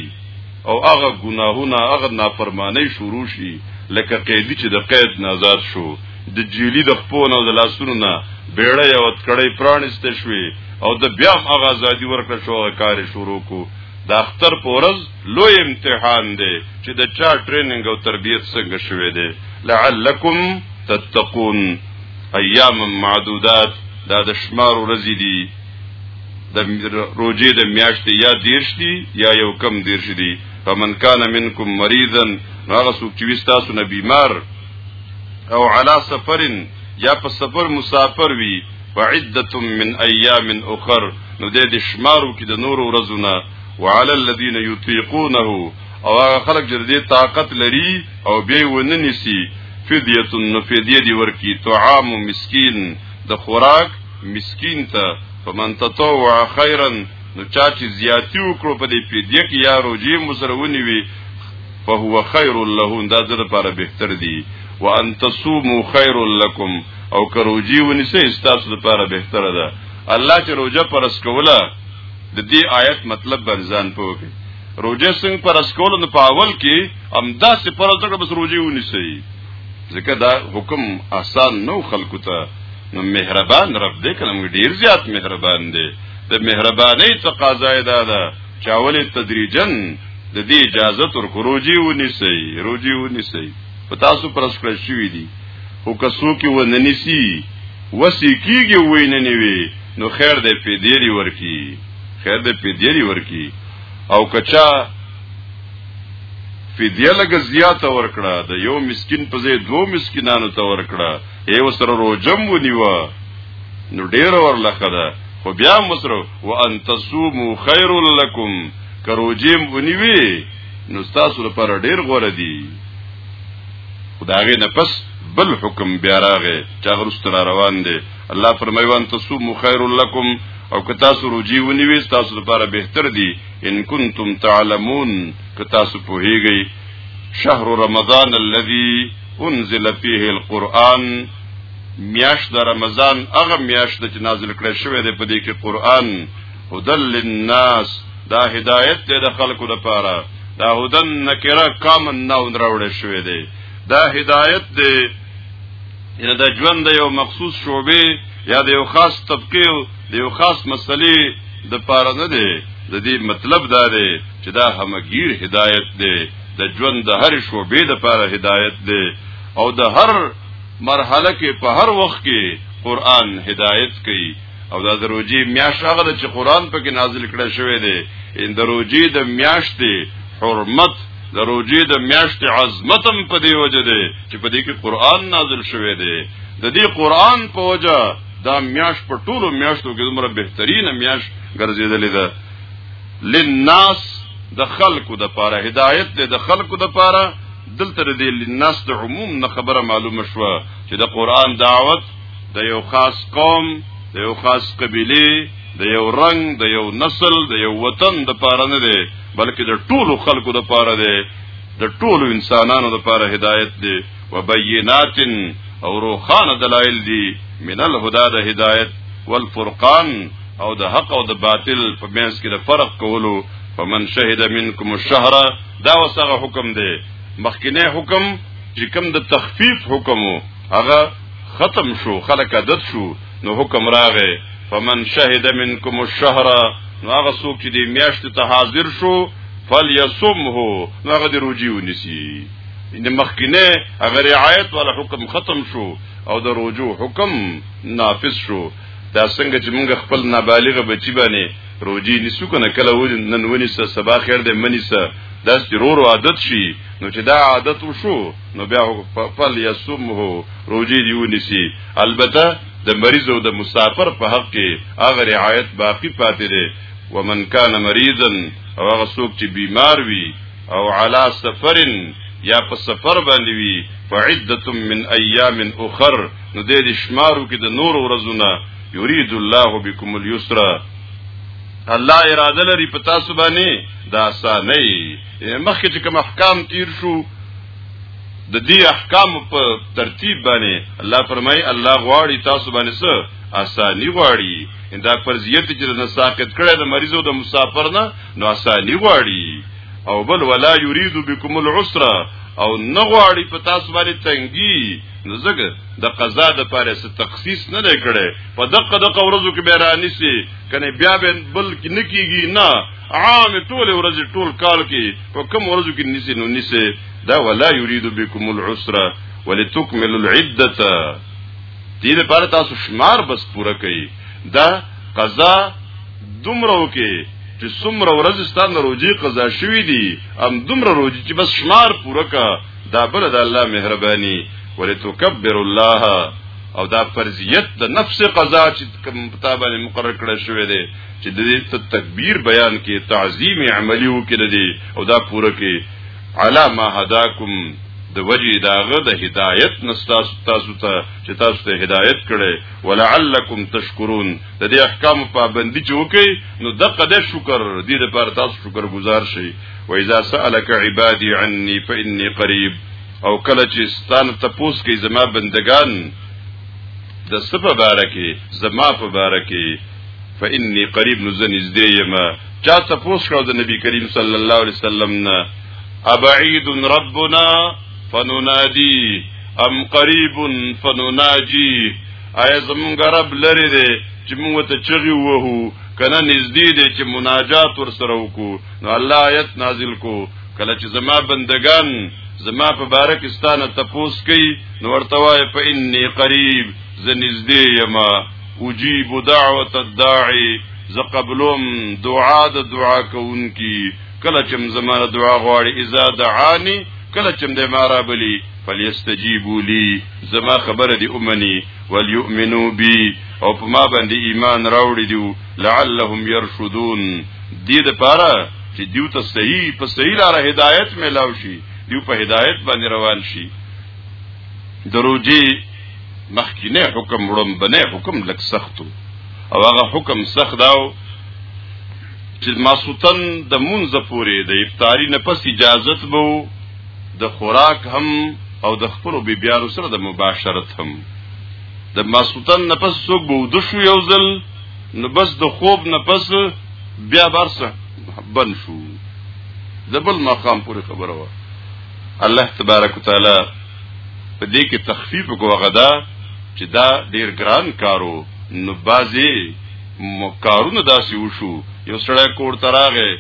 او هغه ګناهونه هغه نافرمانی شروع شي لکه قیدی چې د قید نه آزاد شو د جیلی د خپو نه د لاسونو نه بیړه یو تکړی پرانست شوی او د بیا هغه ازادي ورکړ شو هغه کار شروع کو د اختر پورز لوی امتحان دی چې د چا ټریننګ او تربیت څنګه شوی دی لعلکم تتقون ایام معدودات دا د شمار ورځې دي د روزي د میاشتې یا دیرش دی یا یو کم دیرش دی فمن کان منکم مریضا هغه څوک چې تاسو نه بیمار او علا سفرن یا په سفر مسافر وي فعدته من ایام اخر نو د دې شمارو کې د نور ورځونه وعلى الذين يطيقونه او هغه خلک چې دې طاقت لري او به وننسي فدیه نو فدیه دی ورکی طعام مسکین د خوراک مسکین ته فمن تطوع خیرا نو چا چې زیاتی وکړو په دې پیډیا کې یا روجی مسرونی وي فهو خیر له دا د لپاره بهتر دی وان تصوموا خیر لكم او کروجی ونیسه استاسو لپاره بهتره ده الله چې روزه پرس کوله د دې آیت مطلب برزان پوهه روزه څنګه پرس کوله نو په اول کې امدا سي پرځګه بس روزي ونیسي ځکه دا حکم آسان نو خلکو ته نو مهربان رب دې کلم ډیر زیات مهربان دی د مهرباني تقاضا ده دا چې اول تدریجن د دې اجازه تر خروجي ونیسي روجي ونیسي په تاسو پر اسکل شوې دي او کسو کې و نه نیسی وسی کیږي وې نه نیوي نو خیر دې په دیری ورکی خیر دې په دیری ورکی او کچا فدیه لګه زیات ورکړه د یو مسكين په ځای دوه مسکینانو ته ورکړه یو سره روجم ونیوه نو ډیر ورلخه ده خو بیا مصر وان تصوموا خير لكم کروجیم ونیوي نو تاسو لپاره ډیر غوړه دي خدای نه پس بل حکم بیا راغې چې هغه رست را روان دي الله فرمایوان تصوموا خير لكم او که تاسو روجي ونیوي تاسو لپاره بهتر دي ان کنتم تعلمون که تاسو پوهیږئ شهر رمضان الذي انزل فيه القرآن میاش د رمضان هغه میاش د چې نازل کړی شوی دی په دې کې قران هدل للناس دا هدایت دی د خلکو لپاره دا هدن نکره کامن ناون راوړی شوی دی دا هدایت دی یعنی د ژوند یو مخصوص شوبې یا د یو خاص طبقه د یو خاص مسلې د پاره نه دی د دې مطلب دا دی چې دا همګیر هدایت دی د ژوند د هر شوبې د پاره هدایت دی او د هر مرحله کې په هر وخت کې قران هدایت کوي او دا دروجی میاش هغه چې قران په کې نازل کړی شوی دی ان دروجی د میاشتې حرمت د روجي د میاشتې عظمتم په دی وجه دی چې په دې کې قران نازل شوی دی د دې قران په وجه دا میاش په ټولو میاشتو کې دومره بهترینه میاش ګرځیدلې ده لناس د خلکو د پاره هدایت دی د خلکو د پاره دلته د لناس د عموم نه خبره معلومه شوه چې د قران دعوت د یو خاص قوم د یو خاص قبیله د یو رنگ د یو نسل د یو وطن د پاره نه دی بلکې د ټولو خلکو د پاره دی د ټولو انسانانو د پاره هدایت دی وبینات او روخانه دلایل دی من الهدى د هدایت والفرقان او د حق او د باطل په منځ کې د فرق کولو فمن شهد منکم الشهر دا وسغه حکم دی مخکینه حکم چې کوم د تخفیف حکم هغه ختم شو خلک عادت شو نو حکم راغې فمن شهد منکم الشهر نو هغه څوک چې د میاشت ته حاضر شو فلیصمه نو هغه د روجي ونیسی ان مخکینه هغه رعایت ولا حکم ختم شو او د روجو حکم نافذ شو دا څنګه چې موږ خپل نابالغ بچی باندې روجي نیسو کنه کله و نن ونی سه سبا خیر دې منی سه داس ضرور عادت شي نو چې دا عادت وشو نو بیا فل یصمه روجي دی ونی سي البته د مریض او د مسافر په حق کې هغه رعایت باقی پاتې دی ومن کان مریضا او هغه څوک چې بیمار وي او علا سفر یا په سفر باندې وي فعدت من ایام اخر نو د دې شمارو کې د نور ورځونه یرید الله بكم اليسر الله اراده لري په تاسو باندې دا اسانه مخکې چې کوم احکام تیر شو د دې احکام په ترتیب باندې الله فرمای الله غواړي تاسو باندې څه اسانی غواړي ان دا فرضیت چې د ساقط کړه د مریضو د مسافر نه نو اسانی غواړي او بل ولا یرید بكم العسر او نه غواړي په تاسو باندې تنګي نو زګه د قضا د پاره څه تخصیص نه لګړي په دقه دقه ورځو کې بیرانی سي کنه بیا به بل کې نکیږي نه عام ټول ورځ ټول کال کې په کم ورځو کې نسی نو نسی دا ولا يريد بكم العسر ولتكملوا العده دې لپاره تاسو شمار بس پوره کړئ دا قضا دومره وکي چې څومره ورځې ستاسو روزي قضا شوې دي ام دومره روزي چې بس شمار پوره کا دا بل د الله مهرباني ولتکبر الله او دا فرضیت د نفس قضا چې کوم کتابه مقرر کړه شوې ده چې د دې تکبیر بیان کې تعظیم عملی وکړي او دا پوره کې علا ما هداکم د وجه داغه د هدایت نستاس تاسو ته چې تاسو ته هدایت کړي ولعلکم تشکرون د دې احکام پابندي چې وکي نو د قده شکر دې لپاره تاسو شکر گزار شئ و اذا سالك عبادي عني فاني قريب او کله چې ستان تپوس کوي زما بندگان د سپه بارکه زما په بارکه فاني قريب نو زنځ دې يم چا تپوس کړو د نبی کریم صلی الله علیه وسلم نه ابعید ربنا فننادی ام قریب فنناجی آیا زمونږ رب لري دی چې موږ ته چغي وهو کنه نږدې دی چې مناجات ور سره وکړو نو الله آیت نازل کو کله چې زما بندگان زما په بارک استانه تپوس کوي نو ورته وای په انی قریب زنږدې یما اجیب دعوت الداعی ز قبلوم دعا د دعا کوونکی کله چې زماره دعا غواړي اذا دعانی کله چې د مارا بلی فلیستجیبوا لی زما خبره دی امنی ولیؤمنو بی او په ما باندې ایمان راوړي دی لعلهم يرشدون دې د پاره چې دیو ته صحیح په صحیح لار هدایت ملاو شي دیو په هدایت باندې روان شي دروځي مخکینه حکم وړم بنه حکم لک سختو او هغه حکم سخت داو چې ماسوتن د مونږ پورې د افطاری نه پس اجازه بو د خوراک هم او د خپل بیبیانو سره د مباشرت هم د ماسوتن نه پس څوک بو د شو یو ځل نو بس د خوب نه پس بیا برسه بن شو د بل مقام پورې خبره و الله تبارک وتعالى په دې کې تخفیف کوغه دا چې دا ډیر ګران کارو نو بازي کارونه داسې وشو یو سړی کور ته راغی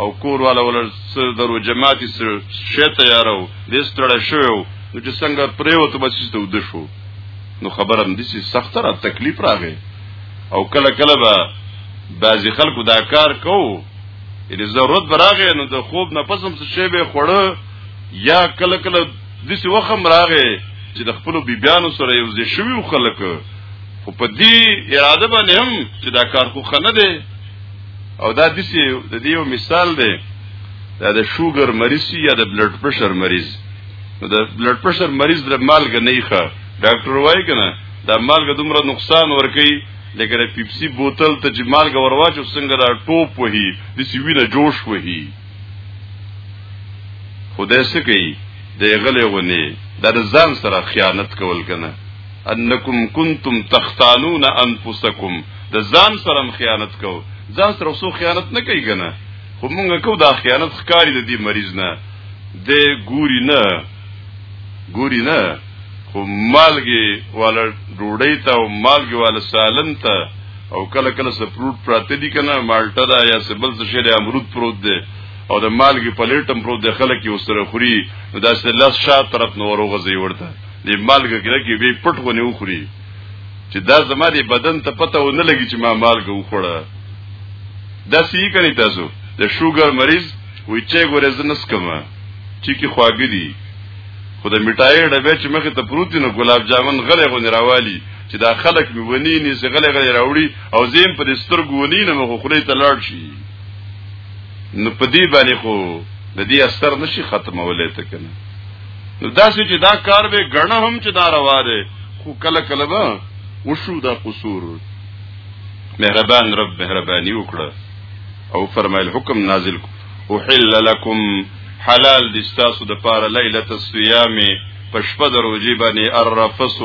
او کور والا ولر سر درو جماعتي سر شی تیارو دې ستړی شو نو چې څنګه پریوت بس ته ود شو نو خبره هم دسی سخت را تکلیف راغی او کله کله به بعضی خلکو دا کار کو یعنی ضرورت براغه نو د خوب نه پسم څه شی به خوړه یا کله کله د څه وخت راغې چې د خپل بیبيانو سره یو ځای شوی خلک خو په دې اراده باندې هم چې دا کار خو خنه دی او دا دسی د دې یو مثال دی دا د شوګر مریض یا د بلډ پرشر مریض نو د بلډ پرشر مریض د مالګ نه ښه ډاکټر وایي کنه دا مالګ دومره نقصان ورکي لکه د پیپسی بوتل ته چې مالګ ورواچو څنګه دا ټوپ وهي د سی وینه جوش وهي خدای سکی د غلې غونی د ځان سره خیانت کول کنه انکم کنتم تختانون انفسکم د ځان سره خیانت کو ځان سره وسو خیانت نه کوي کنه خو مونږ کو دا خیانت ښکاری د دې مریض نه د ګوري نه ګوري نه خو مالګي والا ډوډۍ ته او مالګي والا سالن ته او کله کله څه فروټ پراته دي کنه مالټه ده یا څه بل څه شی ده امرود پروت ده او د مالګي پلیټم پروت ده خلک یې وسره خوري نو دا څه لاس شاته طرف نو وروغه زی ورته د مالګي کې کې به پټ غونې وخوري چې دا زما د بدن ته پته و نه لګي چې ما مالګه وخوړه دا سی کني تاسو د شوګر مریض وی چې ګورې زنس کما ټیکی خواږه دي خو د میټای ډبې چې مخې ته پروت دي نو ګلاب جامن غلې غونې راوالي چې دا خلک مې ونی ني چې غلې غلې راوړي او زیم په دې سترګو ونی نه مخ خوري ته لاړ شي نو په دې باندې خو د دې اثر نشي ختمولې ته کنه نو دا چې دا کار به غنه هم چې دا روا ده خو کله کله به وشو دا قصور مهربان رب مهرباني وکړه او فرمایل حکم نازل کو احل لكم حلال دي ستاسو د پاره ليله الصيام په شپه د روزي باندې الرفس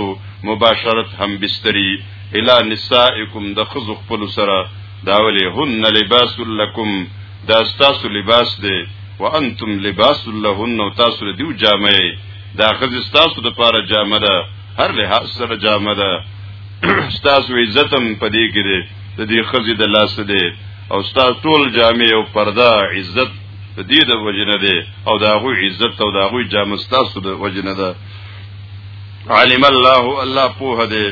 مباشرت هم بستري الى نسائكم د خزو خپل سره دا ولي هن لباس لكم دا ستاسو لباس دي وانتم لباس لهن او تاسو له دیو جامه دا خزه ستاسو د پاره جامه ده هر له سره جامه ده ستاسو عزتم پدې کې ده د دې خزه د لاس ده او ستا ټول جامع او پرده عزت د دې د وجنه ده او دا غو عزت او دا غو جامع ستاسو د وجنه ده علم الله الله په دې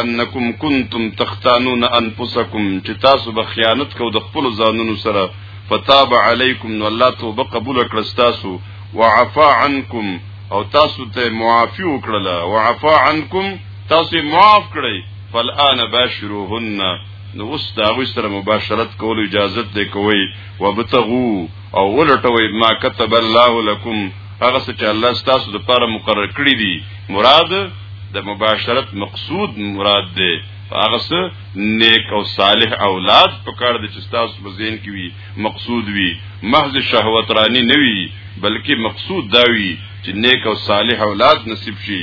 انکم کنتم تختانون انفسکم چې تاسو به خیانت کو د خپل ځانونو سره فتاب علیکم نو الله توبه قبول کړه تاسو وعفا عنکم او تاسو ته معافی وکړه وعفا عنکم تاسو معاف کړئ فالآن باشروهن نو اوس دا غوي سره مباشرت کول اجازه ده کوي وبتغو او ولټوي ما كتب الله لكم هغه څه چې الله ستاسو د لپاره مقرر کړی دي مراد د مباشرت مقصود مراد ده هغه څه نیک او صالح اولاد پکړ د چې ستاسو په ذهن کې وي مقصود وي محض شهوت رانی نه وي بلکې مقصود دا وي چې نیک او صالح اولاد نصیب شي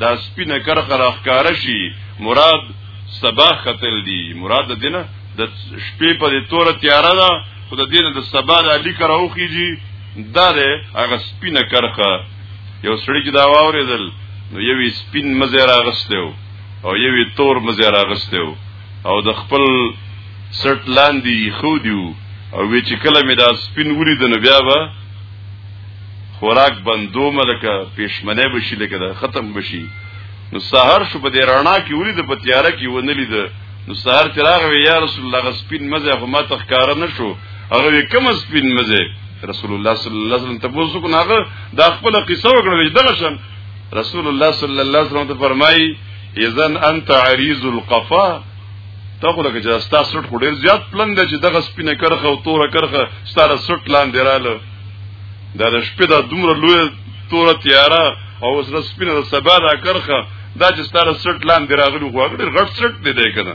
دا سپینه کرخه راخکاره شي مراد سبا خطل دی مراد دینه د شپې په توره تیاره ده خو د دینه د سبا د علی کراوخیږي دا ده هغه سپینه کرخه یو سړی چې دا واورېدل نو یوې سپین مزه راغستو او یوې تور مزه راغستو او د خپل سټ لاندې خو دیو او وی چې کله مې دا سپین ولیدنه بیا به خوراک بندو ملکه پښمنه بشي لکه ختم بشي نو سحر شو په دې رڼا کې ولید په تیاره کې ونه لید نو سحر چې راغی یا رسول الله غسپین مزه خو ما تخکار نه شو هغه کوم سپین مزه رسول الله صلی الله علیه وسلم تاسو کو ناغه دا خپل قصه وکړه دغه شان رسول الله صلی الله علیه وسلم ته فرمایي اذن انت عریض القفا تا خو لکه چې ستا سټ خو ډیر زیات پلند چې دغه سپینه کرخه او توره کرخه ستاره سټ لاندې رااله دا د شپې دا دومره لوی توره تیاره او سره سپینه د سبا دا کرخه دا چې ستاره سټ لاندې راغلی خو هغه غټ سټ دی دی کنه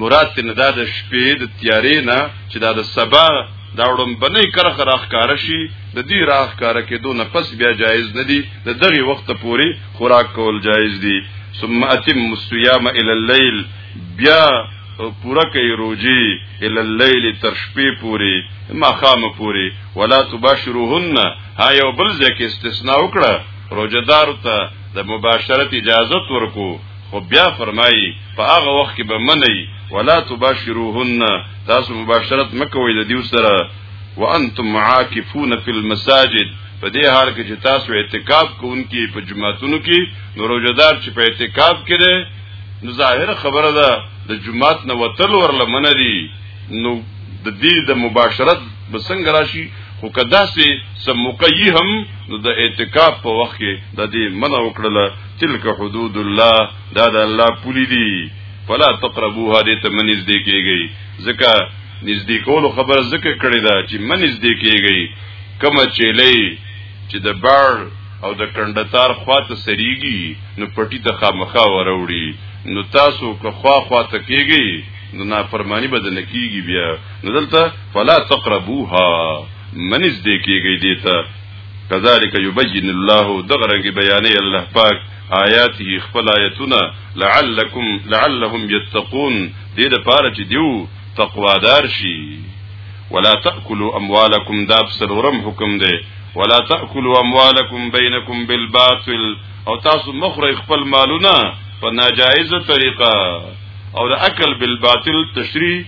مراد تن دا د شپې د تیارې نه چې دا د سبا دا وړم بنې کرخه راخکار شي د دې راخکار کېدو نه پس بیا جایز نه دی د دغه وخت پوري خوراک کول جایز دی ثم اتم الصيام الى الليل بیا پوره کوي روجي ال الليل تر شپې پوري ماخام پوري ولا تباشرهن ها یو بل ځکه استثناء وکړه روجدار ته د مباشرت اجازه ورکو خو بیا فرمایي په هغه وخت کې به منئ ولا تباشرهن تاسو مباشرت مکوئ د دیو سره وانتم عاکفون فی المساجد په دې حال کې چې تاسو اعتکاف کوونکي په جمعاتونو کې نو روزدار چې په اعتکاف کې نو ظاهر خبره ده د جمعات نه وتل ورله من دي نو د دې د مباشرت بسنګ راشي خو کدا سي سمقي هم نو د اعتکاف په وخت کې د دې منع وکړل تلک حدود الله دا د الله پولی دي فلا تقربوها دې ته منځ دې کېږي ځکه نږدې کولو خبره ځکه کړې ده چې منځ دې کېږي کما چيلې چې د بار او د کندهار خواته سریږي نو پټی ته خامخا وروړي نو تاسو که خوا خواته کیږي نو نافرمانی به نه کیږي بیا نو دلته فلا تقربوها منځ دې کیږي دیتا کذالک یبین الله دغرنګ بیانې الله پاک آیاته خپل آیتونه لعلکم لعلهم یتقون دې د پاره چې دیو تقوادار شي ولا تاكلوا اموالكم دا بسلورم حکم دی ولا تاكلوا اموالكم بينكم بالباطل او تاسو مخره خپل مالونه په ناجایزه طریقه او د عقل بالباطل تشریح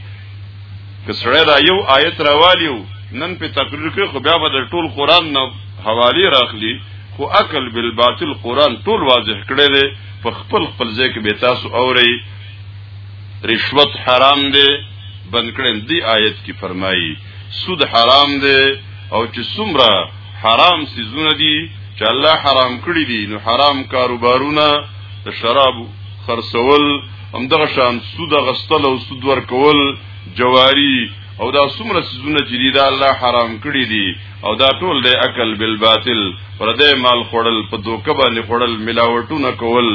کسړه دا یو آیت راوالیو نن په تقریر کې خو بیا به د ټول قران نه حوالی راخلی خو عقل بالباطل قران ټول واضح کړی دی په خپل خپل ځای کې به تاسو اوري رشوت حرام دی بند کړل دی آیت کې فرمایي سود حرام دی او چې څومره حرام سيزونه دي چې الله حرام کړی دي نو حرام کاروبارونه د شراب خرڅول همدغه شان سود غستل او سود ورکول جواری او دا څومره سيزونه چې دي دا الله حرام کړی دي او دا ټول د عقل بالباطل پر دې مال خړل په دوکه باندې خړل ملاوټونه کول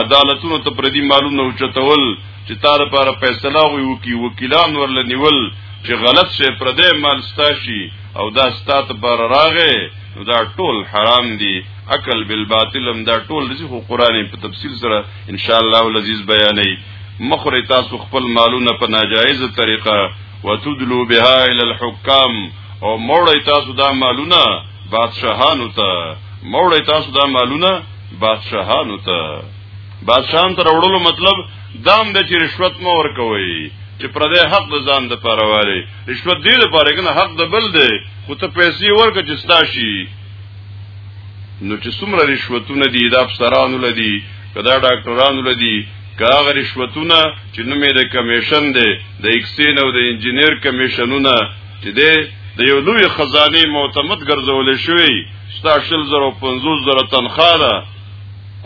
عدالتونو ته پردي مالونه اوچتول چې تا لپاره فیصله وي وکي وکیلان ورل نیول چې غلط شي پر دې مال ستاشي او دا ستات پر راغې نو دا ټول حرام دي عقل بالباطل هم دا ټول دي خو قران په تفصیل سره ان شاء الله العزیز بیانې مخره تاسو خپل مالونه په ناجایز طریقه وتدلو بها الى الحكام او موړی تاسو دا مالونه بادشاهانو ته موړی تاسو دا مالونه بادشاهانو ته بادشاہان تر وړلو مطلب دام د چې رشوت مو ورکوي چې پر دې حق د ځان د پاره واري رشوت دې د پاره کنه حق د بل دی خو ته پیسې ورکه چې ستاشي نو چې څومره رشوتونه دي د افسرانو لدی کدا ډاکټرانو لدی کاغه رشوتونه چې نومې د کمیشن دی د اکسین او د انجنیر کمیشنونه چې دی د یو لوی خزانه معتمد ګرځول شوی 16050 زره تنخواه ده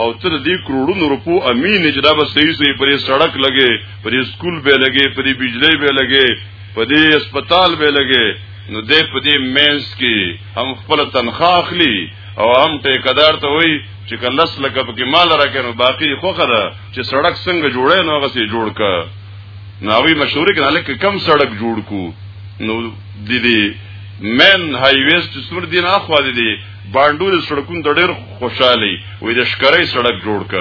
او تر دې کروڑونو روپو امین چې دا به صحیح صحیح پرې سړک لګي پرې سکول به لګي پرې بجلی به لګي پرې هسپتال به لګي نو دې په دې مینس کې هم خپل تنخواه اخلي او هم ټیکدار ته وای چې کلس لکه پکې مال راکې نو باقی خوخه ده چې سړک څنګه جوړې نو هغه سي جوړ کا ناوی مشورې کنه لکه کم سړک جوړ کو نو دې دې مین های ویست سور دین اخوا دې باندو د سړکونو د ډېر خوشحالي وې د شکرې سړک جوړ ک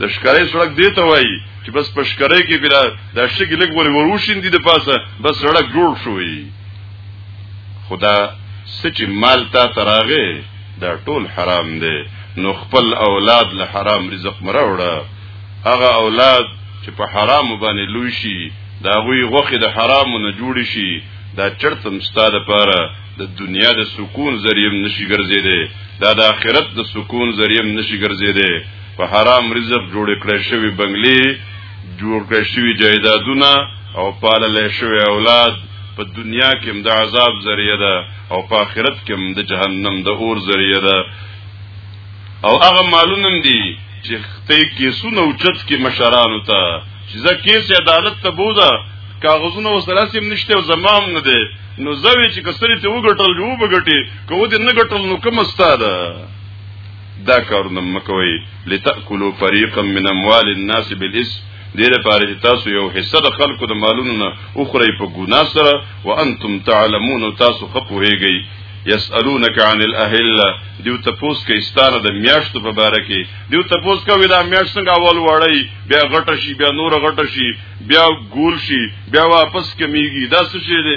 د شکرې سړک دی ته وایي چې بس په شکرې کې بلا د شګې لګ ور وروشین دي د پاسه بس سړک جوړ شوی خدا سچې مال تا تراغه دا ټول حرام دی نو خپل اولاد له حرام رزق مراوړه هغه اولاد چې په حرام باندې لوی شي دا غوي غوخه د حرامو نه جوړ شي دا چرتم ستاده پاره د دنیا د سکون ذریعہ نشي ګرځیدي دا د آخرت د سکون ذریعہ نشي ګرځیدي په حرام رزق جوړ کړی شوی بنگلي جوړ کړی شوی جایدادونه او پالل شوی اولاد په دنیا کې د عذاب ذریعہ ده او په آخرت کې د جهنم د اور ذریعہ ده او هغه معلومم دي چې خته کې سونه اوچت کې مشران وتا چې ځکه چې عدالت ته بوزا کاغذونه وسره سیم نشته او زمام نه دي نو زوی چې کسری ته وګټل وو بغټي کو دې نه ګټل نو کوم استاده دا کارونه مکوي لتاكلوا فريقا من اموال الناس بالاسم دې لپاره چې تاسو یو حصہ د خلکو د مالونو نه اخري په ګنا سره وانتم تعلمون تاسو خپوهیږئ یسالونک عن الاهله دیو تپوس کې ستاره د میاشتو په باره کې دیو تپوس کوي دا میاشت څنګه اول وړي بیا غټه شي بیا نور غټه شي بیا ګول شي بیا واپس کمیږي دا څه شي دی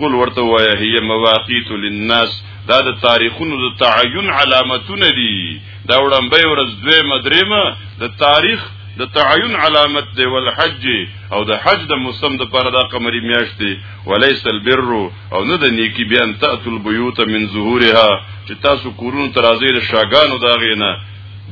قل ورته وایا هي مواقیت للناس دا د تاریخونو د تعین علامتونه دي دا وړاندې ورځ دوه مدریمه د تاریخ د تعین علامت دی ول حج او د حج د موسم د پر د قمری میاشت دی وليس البر او نه د نیکی بیان تاتل بیوت من ظهورها چې تاسو کورونو ترازی د شاګانو دا غینه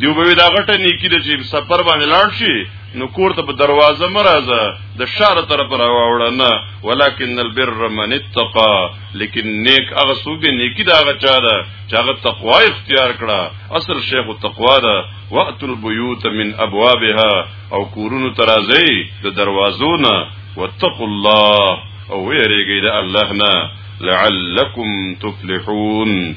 دیو به دا غټه نیکی د چې سفر باندې لاړ شي نو کور ته په دروازه مرزه د شهر طرف راوړه نه ولکن البر من اتقى لیکن نیک هغه سو به نیکی دا هغه چا ده چې هغه تقوا اختیار کړه اصل شیخ تقوا ده وقت البيوت من ابوابها او کورونو ترازی د دروازو نه واتقوا الله او ویریږي د الله نه لعلکم تفلحون